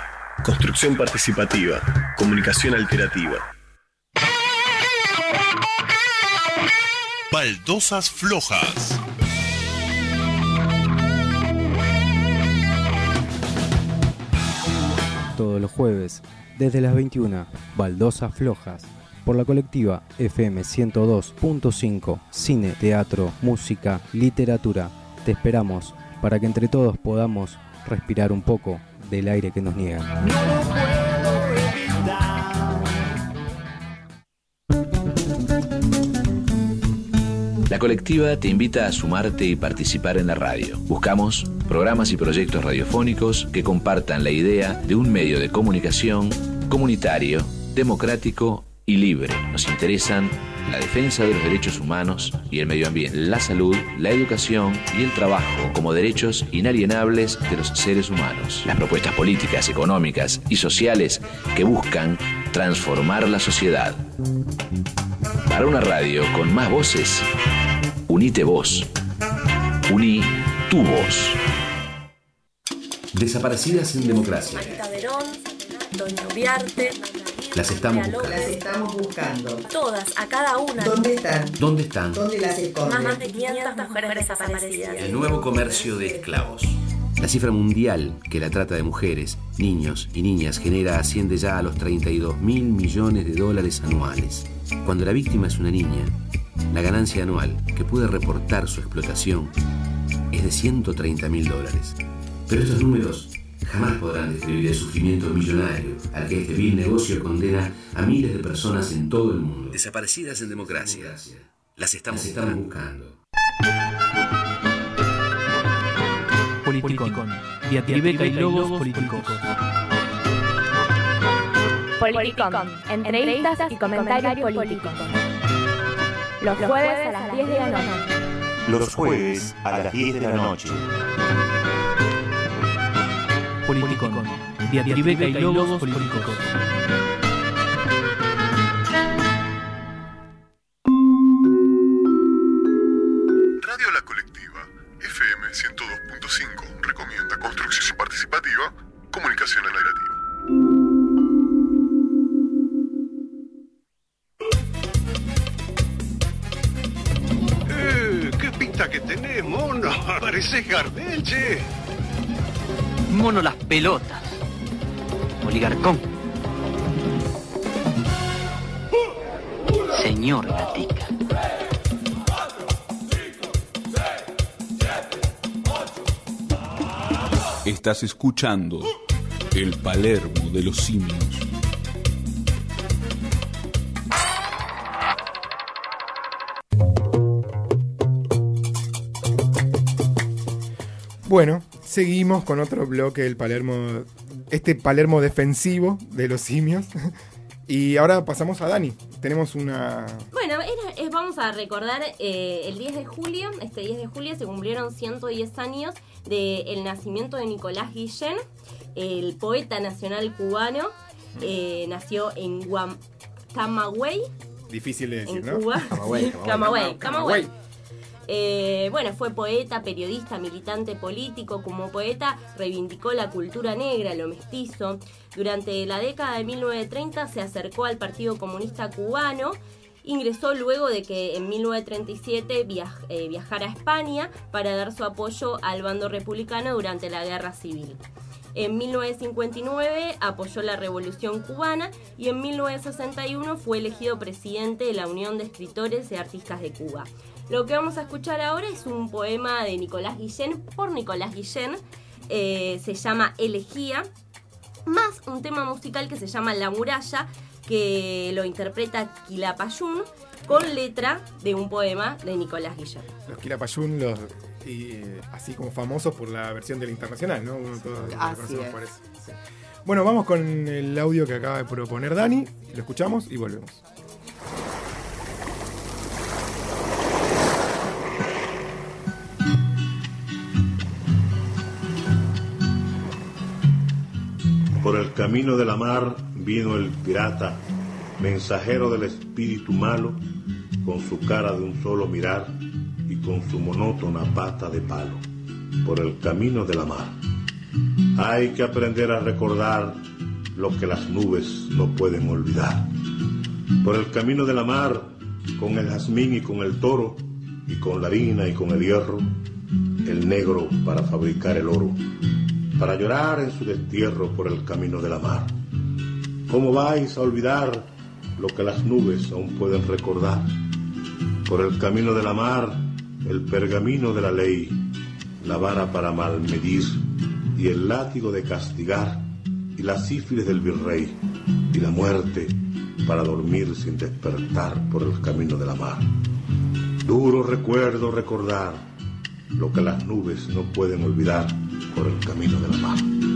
Construcción participativa. Comunicación alternativa. Baldosas flojas. Todos los jueves, desde las 21, Baldosas Flojas, por la colectiva FM 102.5, cine, teatro, música, literatura. Te esperamos para que entre todos podamos respirar un poco del aire que nos niegan. La colectiva te invita a sumarte y participar en la radio. Buscamos programas y proyectos radiofónicos que compartan la idea de un medio de comunicación comunitario, democrático y libre. Nos interesan la defensa de los derechos humanos y el medio ambiente, la salud, la educación y el trabajo como derechos inalienables de los seres humanos. Las propuestas políticas, económicas y sociales que buscan transformar la sociedad. Para una radio con más voces, unite vos. Uní tu voz. Desaparecidas en democracia. Marita Verón, Doña Ubiarte. Las estamos buscando. Las estamos buscando. Todas, a cada una. ¿Dónde están? ¿Dónde están? ¿Dónde las esconden? Más de 500 mujeres desaparecidas. El nuevo comercio de esclavos. La cifra mundial que la trata de mujeres, niños y niñas genera asciende ya a los 32 mil millones de dólares anuales. Cuando la víctima es una niña, la ganancia anual que puede reportar su explotación es de 130 mil dólares. Pero estos números jamás podrán describir el sufrimiento millonario al que este vil negocio condena a miles de personas en todo el mundo. Desaparecidas en democracia. Las estamos, buscando. Politicón. Diatribeca y logos políticos. Politicón. Entrevistas y comentarios políticos. Los jueves a las 10 de la noche. Los jueves a las 10 de la noche. Politicón. Diatribeca y logos políticos. Pelotas. Oligarcón. Señor Gatica. Estás escuchando el Palermo de los simios. Bueno, seguimos con otro bloque del Palermo, este Palermo defensivo de los simios. Y ahora pasamos a Dani. Tenemos una... Bueno, era- eh, vamos a recordar eh, el 10 de julio, este 10 de julio se cumplieron 110 años del nacimiento de Nicolás Guillén, el poeta nacional cubano. Eh, nació en Guam Camagüey, Difícil de decir, en ¿no? Cuba. Camagüey, Camagüey, Camagüey. Eh, bueno, fue poeta, periodista, militante político. Como poeta reivindicó la cultura negra, lo mestizo. Durante la década de 1930 se acercó al Partido Comunista Cubano. Ingresó luego de que en 1937 viaj- eh, viajara a España para dar su apoyo al bando republicano durante la Guerra Civil. En 1959 apoyó la Revolución Cubana y en 1961 fue elegido presidente de la Unión de Escritores y Artistas de Cuba. Lo que vamos a escuchar ahora es un poema de Nicolás Guillén por Nicolás Guillén. Eh, se llama Elegía, más un tema musical que se llama La Muralla, que lo interpreta Quilapayún con letra de un poema de Nicolás Guillén. Los Quilapayún, los, y, eh, así como famosos por la versión del internacional, ¿no? Uno todos lo Así conocemos es. por eso. sí. Bueno, vamos con el audio que acaba de proponer Dani. Lo escuchamos y volvemos. Por el camino de la mar vino el pirata, mensajero del espíritu malo, con su cara de un solo mirar y con su monótona pata de palo. Por el camino de la mar. Hay que aprender a recordar lo que las nubes no pueden olvidar. Por el camino de la mar, con el jazmín y con el toro, y con la harina y con el hierro, el negro para fabricar el oro, para llorar en su destierro por el camino de la mar. ¿Cómo vais a olvidar lo que las nubes aún pueden recordar? Por el camino de la mar, el pergamino de la ley, la vara para malmedir y el látigo de castigar y la sífilis del virrey y la muerte para dormir sin despertar por el camino de la mar. Duro recuerdo recordar lo que las nubes no pueden olvidar por el camino de la mar.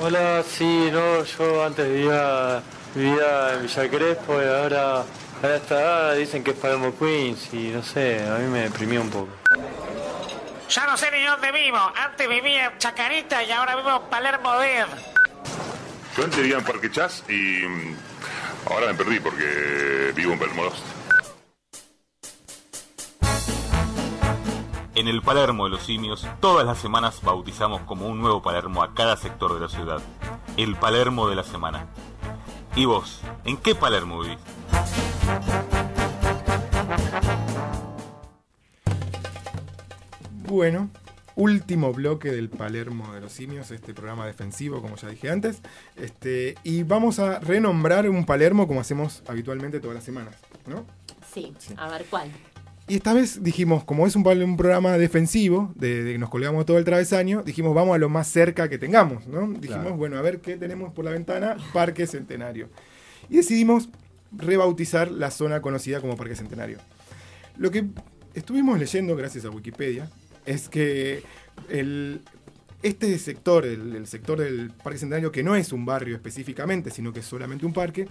Hola, sí, no, yo antes vivía, vivía en Villa Crespo y ahora a esta edad dicen que es Palermo Queens y no sé, a mí me deprimió un poco. Ya no sé ni dónde vivo. Antes vivía en Chacarita y ahora vivo en Palermo Dead. Yo antes vivía en Parque Chas y mm, ahora me perdí porque vivo en Belmodost. En el Palermo de los Simios, todas las semanas bautizamos como un nuevo Palermo a cada sector de la ciudad. El Palermo de la semana. ¿Y vos? ¿En qué Palermo vivís? Bueno, último bloque del Palermo de los Simios, este programa defensivo, como ya dije antes. Este, y vamos a renombrar un Palermo como hacemos habitualmente todas las semanas, ¿no? Sí, a ver cuál. Y esta vez dijimos, como es un, programa defensivo, de, de que nos colgamos todo el travesaño, dijimos, vamos a lo más cerca que tengamos, ¿no? Dijimos, Claro. bueno, a ver qué tenemos por la ventana, Parque Centenario. Y decidimos rebautizar la zona conocida como Parque Centenario. Lo que estuvimos leyendo, gracias a Wikipedia, es que el, este sector, el, el sector del Parque Centenario, que no es un barrio específicamente, sino que es solamente un parque,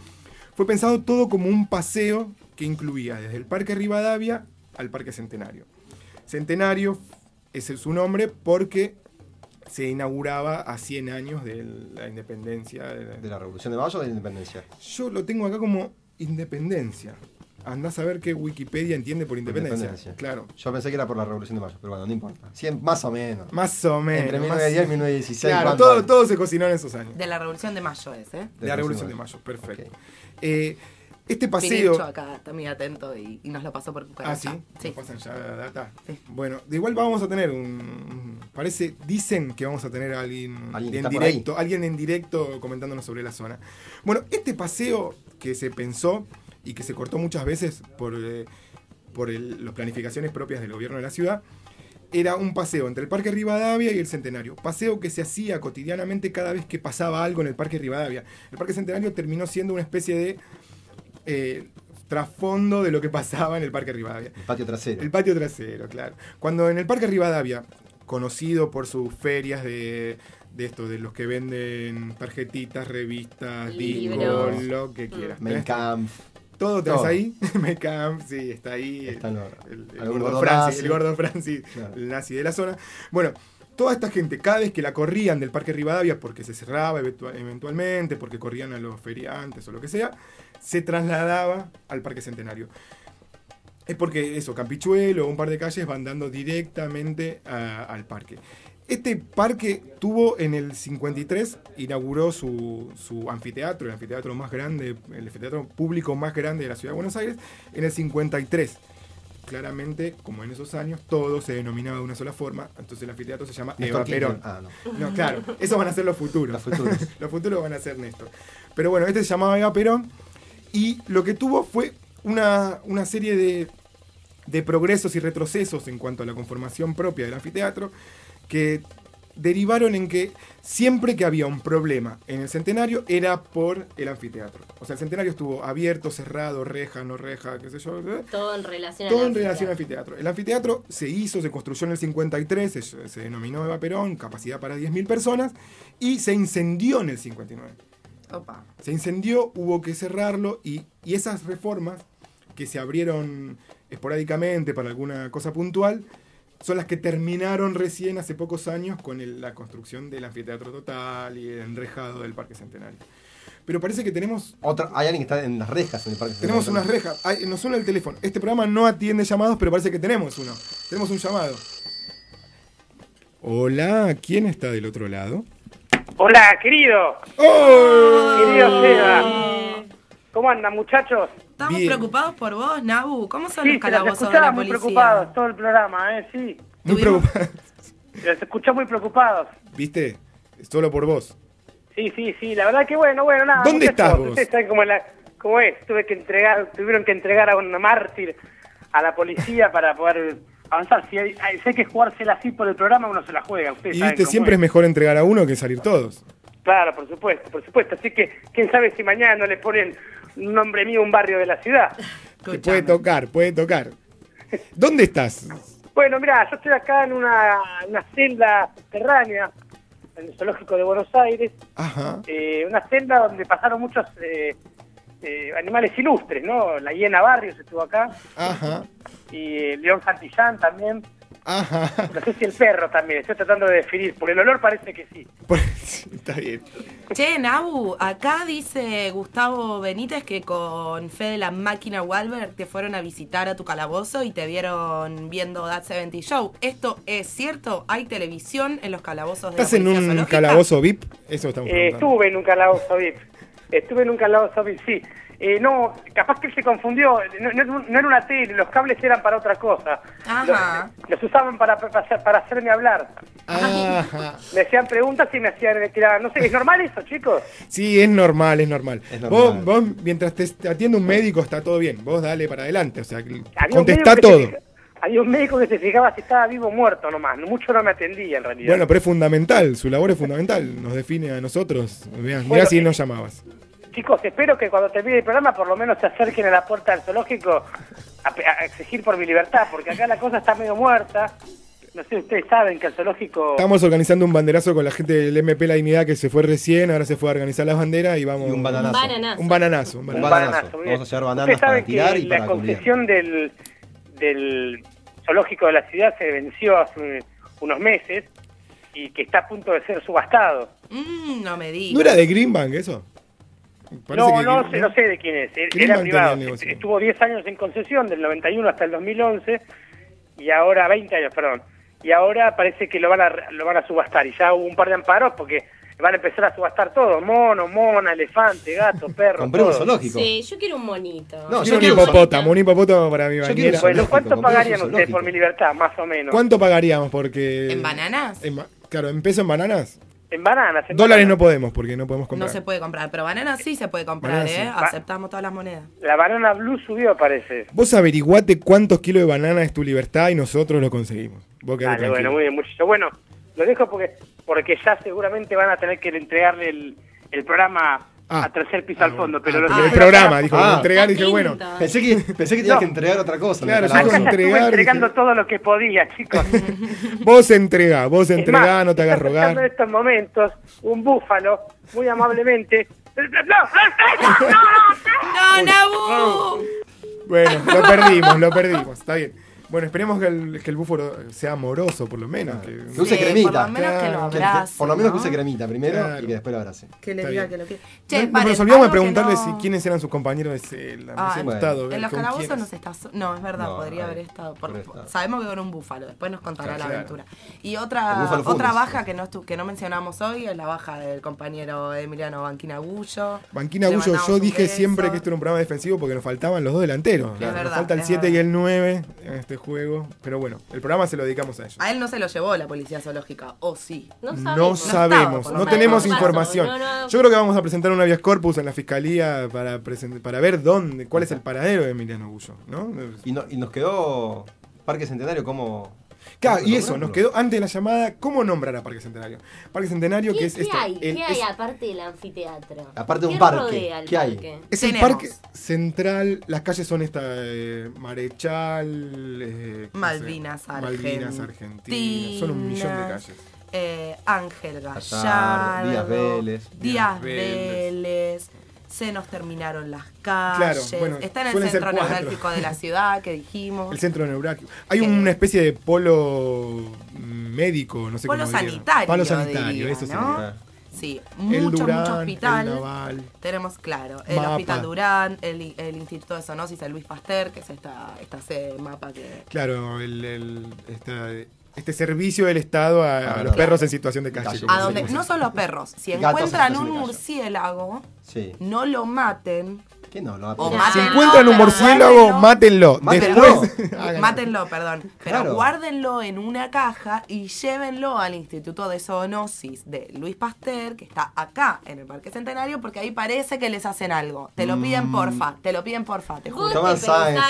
fue pensado todo como un paseo que incluía desde el Parque Rivadavia al Parque Centenario. Centenario es su nombre porque se inauguraba a 100 años de la independencia. ¿De la Revolución de Mayo o de la Independencia? Yo lo tengo acá como independencia. Andás a ver qué Wikipedia entiende por independencia. Independencia. Claro. Yo pensé que era por la Revolución de Mayo, pero bueno, no importa. Cien- más o menos. Más o menos. Entre más- 1910 y 1916. Claro, ¿cuánto todo, se cocinó en esos años. De la Revolución de Mayo es, ¿eh? De la Revolución de Mayo, perfecto. Eh, este paseo. acá está muy atento y, y nos lo pasó por cucaracha. Ah, sí. Sí. ¿Nos pasan ya la data. Bueno, de igual vamos a tener un. Parece, dicen que vamos a tener a alguien, en directo, alguien en directo comentándonos sobre la zona. Bueno, este paseo que se pensó y que se cortó muchas veces por, eh, por las planificaciones propias del gobierno de la ciudad, era un paseo entre el Parque Rivadavia y el Centenario. Paseo que se hacía cotidianamente cada vez que pasaba algo en el Parque Rivadavia. El Parque Centenario terminó siendo una especie de eh, trasfondo de lo que pasaba en el Parque Rivadavia. El patio trasero. El patio trasero, claro. Cuando en el Parque Rivadavia, conocido por sus ferias de, de esto, de los que venden tarjetitas, revistas, discos, lo que quieras. Mein ¿Tenés Kampf. ¿Todo tenés Todo. ahí? Mecam, sí, está ahí. Están los- el, el algún gordo gordo Francis, nazi. el gordo Francis, Claro. el nazi de la zona. Bueno, toda esta gente, cada vez que la corrían del Parque Rivadavia, porque se cerraba eventu- eventualmente, porque corrían a los feriantes o lo que sea, se trasladaba al Parque Centenario. Es porque eso, Campichuelo un par de calles van dando directamente a- al parque. Este parque tuvo en el 53, inauguró su, su anfiteatro, el anfiteatro más grande, el anfiteatro público más grande de la ciudad de Buenos Aires, en el 53. Claramente, como en esos años, todo se denominaba de una sola forma, entonces el anfiteatro se llama Néstor Eva Perón. Ah, no. No, claro, esos van a ser los futuros. Los futuros. los futuros van a ser Néstor. Pero bueno, este se llamaba Eva Perón y lo que tuvo fue una, una serie de, de progresos y retrocesos en cuanto a la conformación propia del anfiteatro que derivaron en que siempre que había un problema en el centenario era por el anfiteatro. O sea, el centenario estuvo abierto, cerrado, reja, no reja, qué sé yo. ¿eh? Todo en relación Todo al en relación al anfiteatro. El anfiteatro se hizo, se construyó en el 53, se, se denominó Eva Perón, capacidad para 10.000 personas, y se incendió en el 59. Opa. Se incendió, hubo que cerrarlo, y, y esas reformas que se abrieron esporádicamente para alguna cosa puntual, son las que terminaron recién hace pocos años con el- la construcción del anfiteatro total y el enrejado del Parque Centenario. Pero parece que tenemos Otra, hay alguien que está en las rejas en el parque. tenemos Centenario. unas rejas. Ay, nos suena el teléfono. Este programa no atiende llamados, pero parece que tenemos uno. Tenemos un llamado. Hola, ¿quién está del otro lado? Hola, querido. ¡Oh! Querido Seba. ¿Cómo andan, muchachos? Estamos preocupados por vos, Nabu. ¿Cómo son Sí, los calabozos de la muy policía? preocupados todo el programa, ¿eh? Sí. Muy preocupado. Se los escuchó muy preocupados. ¿Viste? Solo por vos. Sí, sí, sí. La verdad que bueno, bueno, nada. ¿Dónde estás vos? Ustedes saben cómo, la, cómo es. Tuve que entregar, tuvieron que entregar a un mártir a la policía para poder avanzar. Si hay, hay- si hay que jugársela así por el programa, uno se la juega. Ustedes Y viste, siempre es es. mejor entregar a uno que salir todos. Claro, por supuesto, por supuesto. Así que, quién sabe si mañana no le ponen un nombre mío un barrio de la ciudad. Puede tocar, puede tocar. ¿Dónde estás? Bueno, mira, yo estoy acá en una, una celda subterránea en el zoológico de Buenos Aires, Ajá. eh, una celda donde pasaron muchos eh, eh, animales ilustres, ¿no? La hiena Barrios estuvo acá Ajá. Y león Santillán también. Ajá. No sé si el perro también, estoy tratando de definir. Por el olor parece que sí. Está bien. Che, Nabu, acá dice Gustavo Benítez que con fe de la máquina Walberg te fueron a visitar a tu calabozo y te vieron viendo That 70 Show. ¿Esto es cierto? ¿Hay televisión en los calabozos de ¿Estás la en un zoológica? calabozo VIP? Eso estamos Eh, estuve en un calabozo VIP. Estuve en un calabozo VIP, sí. Eh, no, capaz que él se confundió. No, no- no era una tele, los cables eran para otra cosa. Ajá. Los, los usaban para, para, para hacerme hablar. Ajá. Me hacían preguntas y me hacían tirar. No sé, ¿es normal eso, chicos? Sí, es normal, es normal. normal. Vos, vos, mientras te atiende un médico, está todo bien. Vos dale para adelante, o sea, contestá todo. se había un médico que se fijaba si estaba vivo o muerto nomás. Mucho no me atendía en realidad. Bueno, pero es fundamental, su labor es fundamental, nos define a nosotros. Mirá, mirá Bueno, si eh, nos llamabas. Chicos, espero que cuando termine el programa por lo menos se acerquen a la puerta del zoológico a, exigir por mi libertad, porque acá la cosa está medio muerta. No sé, ustedes saben que el zoológico... Estamos organizando un banderazo con la gente del MP La Dignidad que se fue recién, ahora se fue a organizar las banderas y vamos... Y un bananazo. Bananazo. Un bananazo. Un Un bananazo. bananazo. muy Vamos a bananas Ustedes para saben tirar que y la para concesión del, del zoológico de la ciudad se venció hace unos meses y que está a punto de ser subastado. Mm, no me digas. ¿No era de Greenbank eso? Parece No, que- no, sé, no sé de quién es. Era privado. Estuvo 10 años en concesión, del 91 hasta el 2011, y ahora 20 años, perdón. Y ahora parece que lo van a lo van a subastar. Y ya hubo un par de amparos porque van a empezar a subastar todo. Mono, mona, elefante, gato, perro. Compremos todo. zoológico. Sí, yo quiero un monito. No, Quiero yo un quiero hipopótamo, un hipopótamo para mi bañera. un Bueno, ¿cuánto pagarían un ustedes por mi libertad, más o menos? ¿Cuánto pagaríamos? Porque... ¿En bananas? en ba- claro, ¿en peso en bananas? En bananas. en Dólares no bananas. podemos porque no podemos comprar. No se puede comprar, pero bananas sí se puede comprar, Bananas ¿eh? sí. Aceptamos todas las monedas. La banana blue subió, parece. Vos averiguate cuántos kilos de banana es tu libertad y nosotros lo conseguimos. Vos Dale, bueno, muy bien, muchachos. Bueno, lo dejo porque porque ya seguramente van a tener que entregarle el, el programa Ah. a tercer piso al fondo. Pero lo Porque el programa, dijo, Ah. entregar, dije, Está bueno. Pensé que, pensé que tenías No. que entregar otra cosa. Claro. Acá ya estuve entregar, entregando dije- todo lo que podía, chicos. vos entregá, vos entregá, más, no te hagas pasando en rogar. estos momentos un búfalo, muy amablemente... ¡No! ¡No! ¡No! ¡No, Nabu! Bueno, lo perdimos, lo perdimos, está bien. Bueno, esperemos que el, que el búfalo sea amoroso, por lo menos. Que, Que use Sí, cremita. por lo menos que lo Claro, Que- abrace, por lo menos que use cremita primero Claro. y que después lo abrace. Que le diga que lo quiere. Che, no, paren, nos olvidamos de preguntarle no- si quiénes eran sus compañeros de Ah, gustado ver En los calabozos quiénes. no se está. No, es verdad, No, podría haber estado. por- sabemos que con un búfalo, después nos contará Claro, la aventura. Y otra otra baja que no, estu- que no mencionamos hoy es la baja del compañero Emiliano Banquina Gullo. Banquina Gullo, yo dije beso. siempre que esto era un programa defensivo porque nos faltaban los dos delanteros. Nos verdad, falta el es 7 y el 9 en este juego. Pero bueno, el programa se lo dedicamos a ellos. A él no se lo llevó la policía zoológica, o sí. No No sabemos. sabemos, por no, tenemos información. No, no. Yo creo que vamos a presentar un habeas corpus en la fiscalía para para ver dónde, cuál es el paradero de Emiliano Gullo, ¿no? Y, no- y nos quedó Parque Centenario como... Claro, y eso, nos quedó antes de la llamada, ¿cómo nombrar a Parque Centenario? Parque Centenario, que ¿Qué, es qué esto, hay? el- ¿Qué hay es, aparte del anfiteatro? Aparte de un ¿Qué parque, rodea el ¿qué hay? es el parque central, las calles son esta eh, Marechal, eh, no Malvinas, sé, Malvinas, Argentina. Argentina, son un millón de calles. Eh, Ángel Gallardo, Gallardo, Díaz Vélez. Díaz Díaz Vélez. Vélez, se nos terminaron las calles, Claro, bueno, está en el centro neurálgico de la ciudad que dijimos. El centro neurálgico. Hay una especie de polo médico, no sé Polo cómo sanitario, Polo sanitario, diría, eso ¿no? sería. Sí, mucho, Durán, mucho hospital. el Naval. Tenemos, claro, el Mapa. Hospital Durán, el, el Instituto de Zoonosis, el Luis Pasteur, que es esta, esta sede mapa que... Claro, el, el- esta- este servicio del Estado a, a Claro. los perros en situación de calle. A donde, no son los perros, si Gatos encuentran un murciélago, Sí. no lo maten, ¿Qué no? Lo O va a mátenlo, Si encuentran un murciélago, mátenlo. Mátenlo. Después. Mátenlo, perdón. Pero Claro. guárdenlo en una caja y llévenlo al Instituto de Zoonosis de Luis Pasteur, que está acá en el Parque Centenario, porque ahí parece que les hacen algo. Te lo piden porfa, te lo piden porfa, te ¿Vos juro. Toman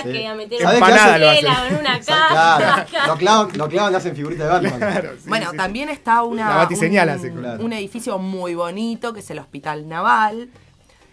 que a meter ¿Sabés un qué Empanada lo hacen. en una Claro, caja? lo clavan, lo clavan y hacen figurita de Batman. Claro, sí, Bueno, sí. también está una, La batiseñal un, hace, claro. un edificio muy bonito, que es el Hospital Naval.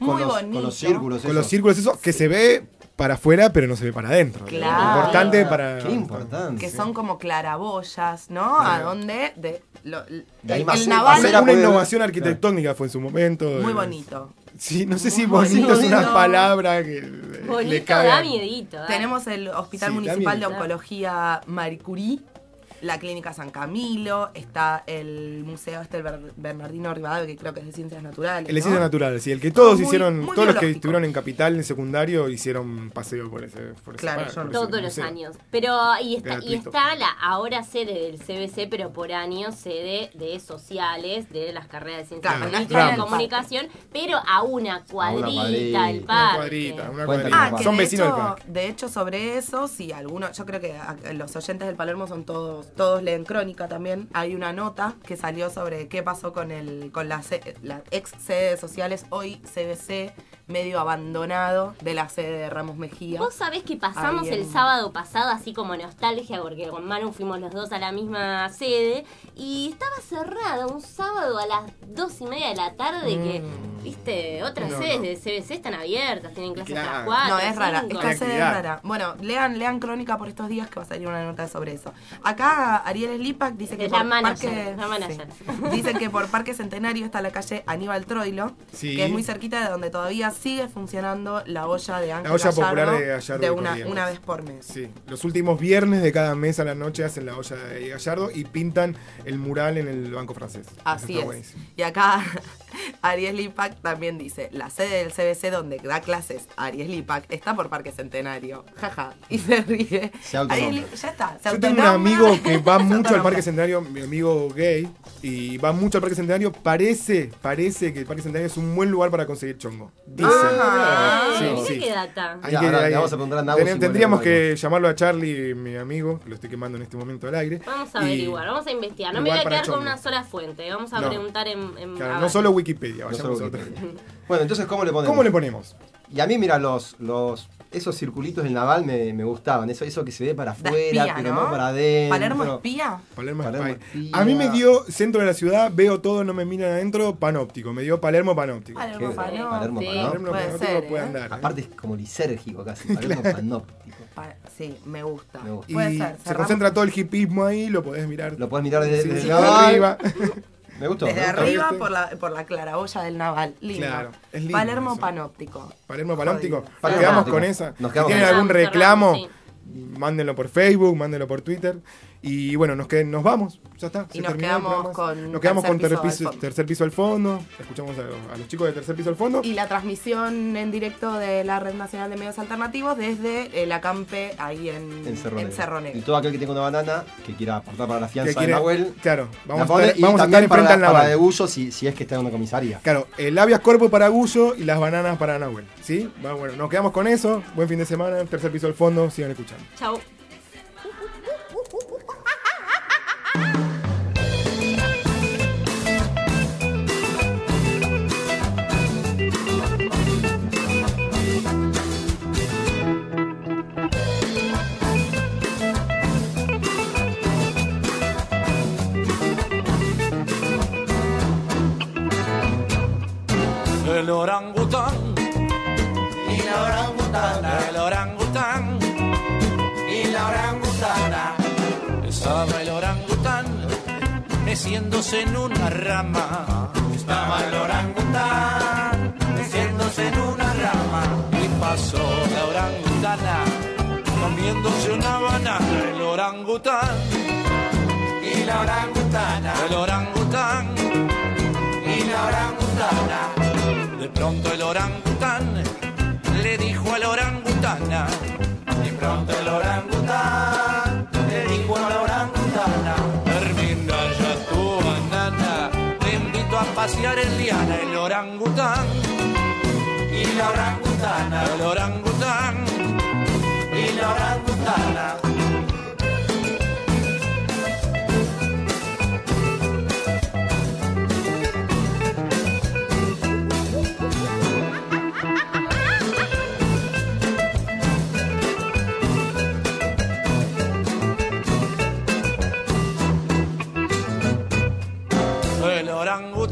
Muy con, los, bonito. con los círculos. Con los esos. círculos, eso que se ve para afuera, pero no se ve para adentro. Claro. Importante para. Qué importante. Que son como claraboyas, ¿no? A donde de, lo- De ahí el, el naval era Una innovación arquitectónica fue en su momento. muy eh, bonito. Sí, no sé si bonito es una bonito. palabra que le- le Bonito, cabe da miedito. ¿eh? Tenemos el Hospital Sí, Municipal de. Oncología Marie Curie. La Clínica San Camilo, está el Museo este el Bernardino Rivadavia, que creo que es de Ciencias Naturales. El de ¿no? ciencias naturales, sí, el que todos Muy- hicieron, muy todos los que estuvieron en Capital, en secundario, hicieron paseo por ese, por ese Claro, par- ese Todos los museo. años. Pero y está, y está la ahora sede del CBC, pero por años sede de sociales, de las carreras de ciencias Claro, y comunicación, pero a una cuadrita, cuadrita, el una parque. cuadrita, una cuadrita. Ah, que Son de vecinos del parque. de hecho, sobre eso, sí, algunos, yo creo que los oyentes del Palermo son todos, todos leen crónica también. Hay una nota que salió sobre qué pasó con el, con la, ce- la ex sede de sociales, hoy CBC, medio abandonado de la sede de Ramos Mejía. Vos sabés que pasamos el sábado pasado así como nostalgia porque con Manu fuimos los dos a la misma sede y estaba cerrada un sábado a las dos y media de la tarde que, viste, otras No, sedes no. de CBC están abiertas, tienen clases a las Claro. cuatro, No, es rara, cinco. esta sede es rara. Bueno, lean, lean crónica por estos días que va a salir una nota sobre eso. Acá Ariel Slipak dice que la por manager, parque, la manager. sí. Dicen que por Parque Centenario está la calle Aníbal Troilo, Sí. que es muy cerquita de donde todavía sigue funcionando la olla de Ángel La olla Gallardo, popular de Gallardo de una, vez por mes. Sí, los últimos viernes de cada mes a la noche hacen la olla de Gallardo y pintan el mural en el Banco Francés. Así es. buenísimo. Y acá Ariel Lipak también dice, la sede del CBC donde da clases Ariel Lipak está por Parque Centenario. Jaja. Y se ríe. Se. Ariel ya está. se Yo tengo un amigo que va mucho al. Parque Centenario, mi amigo gay, y va mucho al Parque Centenario. Parece, parece que el Parque Centenario es un buen lugar para conseguir chongo. Ah, Sí, qué data. Hay Ya, que- ahora le hay- vamos a preguntar a ten- si Tendríamos que llamarlo a Charlie, mi amigo, que lo estoy quemando en este momento al aire. Vamos a y- averiguar, vamos a investigar. No me voy a para quedar con chongo. una sola fuente. Vamos a No. preguntar en. en Claro, a no ver. solo Wikipedia, No vayamos solo a otra. Bueno, entonces, ¿cómo le ponemos? ¿Cómo le ponemos? Y a mí, mira, los, los, esos circulitos del naval me, me gustaban. Eso, eso que se ve para afuera, espía, pero ¿no? no para adentro. Palermo espía. Palermo, Palermo espía. A mí me dio centro de la ciudad, veo todo, no me miran adentro, panóptico. Me dio Palermo panóptico. Palermo Qué- panóptico. Palermo Sí. panóptico. Palermo puede panóptico ser, puede ¿eh? andar. ¿eh? Aparte es como lisérgico casi. Palermo panóptico. Pa- sí, me gusta. Me gusta. Puede ser. se concentra todo el hipismo ahí, lo podés mirar. Lo puedes mirar desde, Sí, sí, arriba. Me gustó. Desde me gustó. arriba por la, por la claraboya del naval. Lindo. Claro, es lindo Palermo eso. panóptico. Palermo panóptico. Nos quedamos panóptico. con esa. Nos si tienen con algún reclamo, cerramos, mándenlo por Facebook, mándenlo por Twitter. Y bueno, nos, que, nos vamos. Ya está. Y se nos quedamos con Nos quedamos con tercer piso piso, al fondo. tercer piso al fondo. Escuchamos a, los- a los chicos de tercer piso al fondo. Y la transmisión en directo de la Red Nacional de Medios Alternativos desde el acampe ahí en, En Cerro en Negro. Cerro Y todo aquel que tenga una banana que quiera aportar para la fianza de Nahuel. claro, la vamos, a estar, y vamos a estar para, enfrente al la- para naval. de Bullo si, si es que está en una comisaría. Claro, el habeas corpus para Gullo y las bananas para Nahuel. ¿Sí? Bueno, nos quedamos con eso. Buen fin de semana. Tercer piso al fondo. Sigan escuchando. Chau. El orangután. Y la orangutana, el orangután. Y la orangutana. Estaba el orangután meciéndose en una rama. Estaba el orangután meciéndose en una rama. Y pasó la orangutana comiéndose una banana. El orangután y la orangutana, el orangután y la orangutana. De pronto el orangután le dijo a la orangutana. De pronto el orangután pasear en liana. El orangután y la orangutana. El orangután y la orangutana.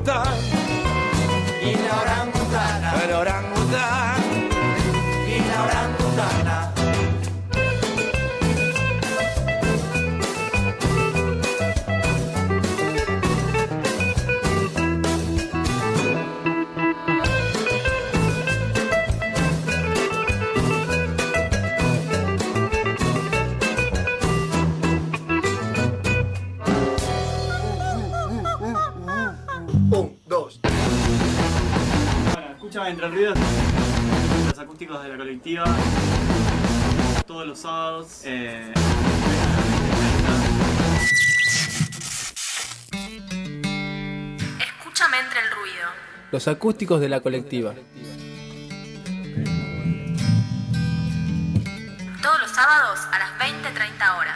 el orangután. Y la colectiva, todos los sábados. eh, Escúchame entre el ruido. Los acústicos de la colectiva. Todos los sábados a las 20-30 horas.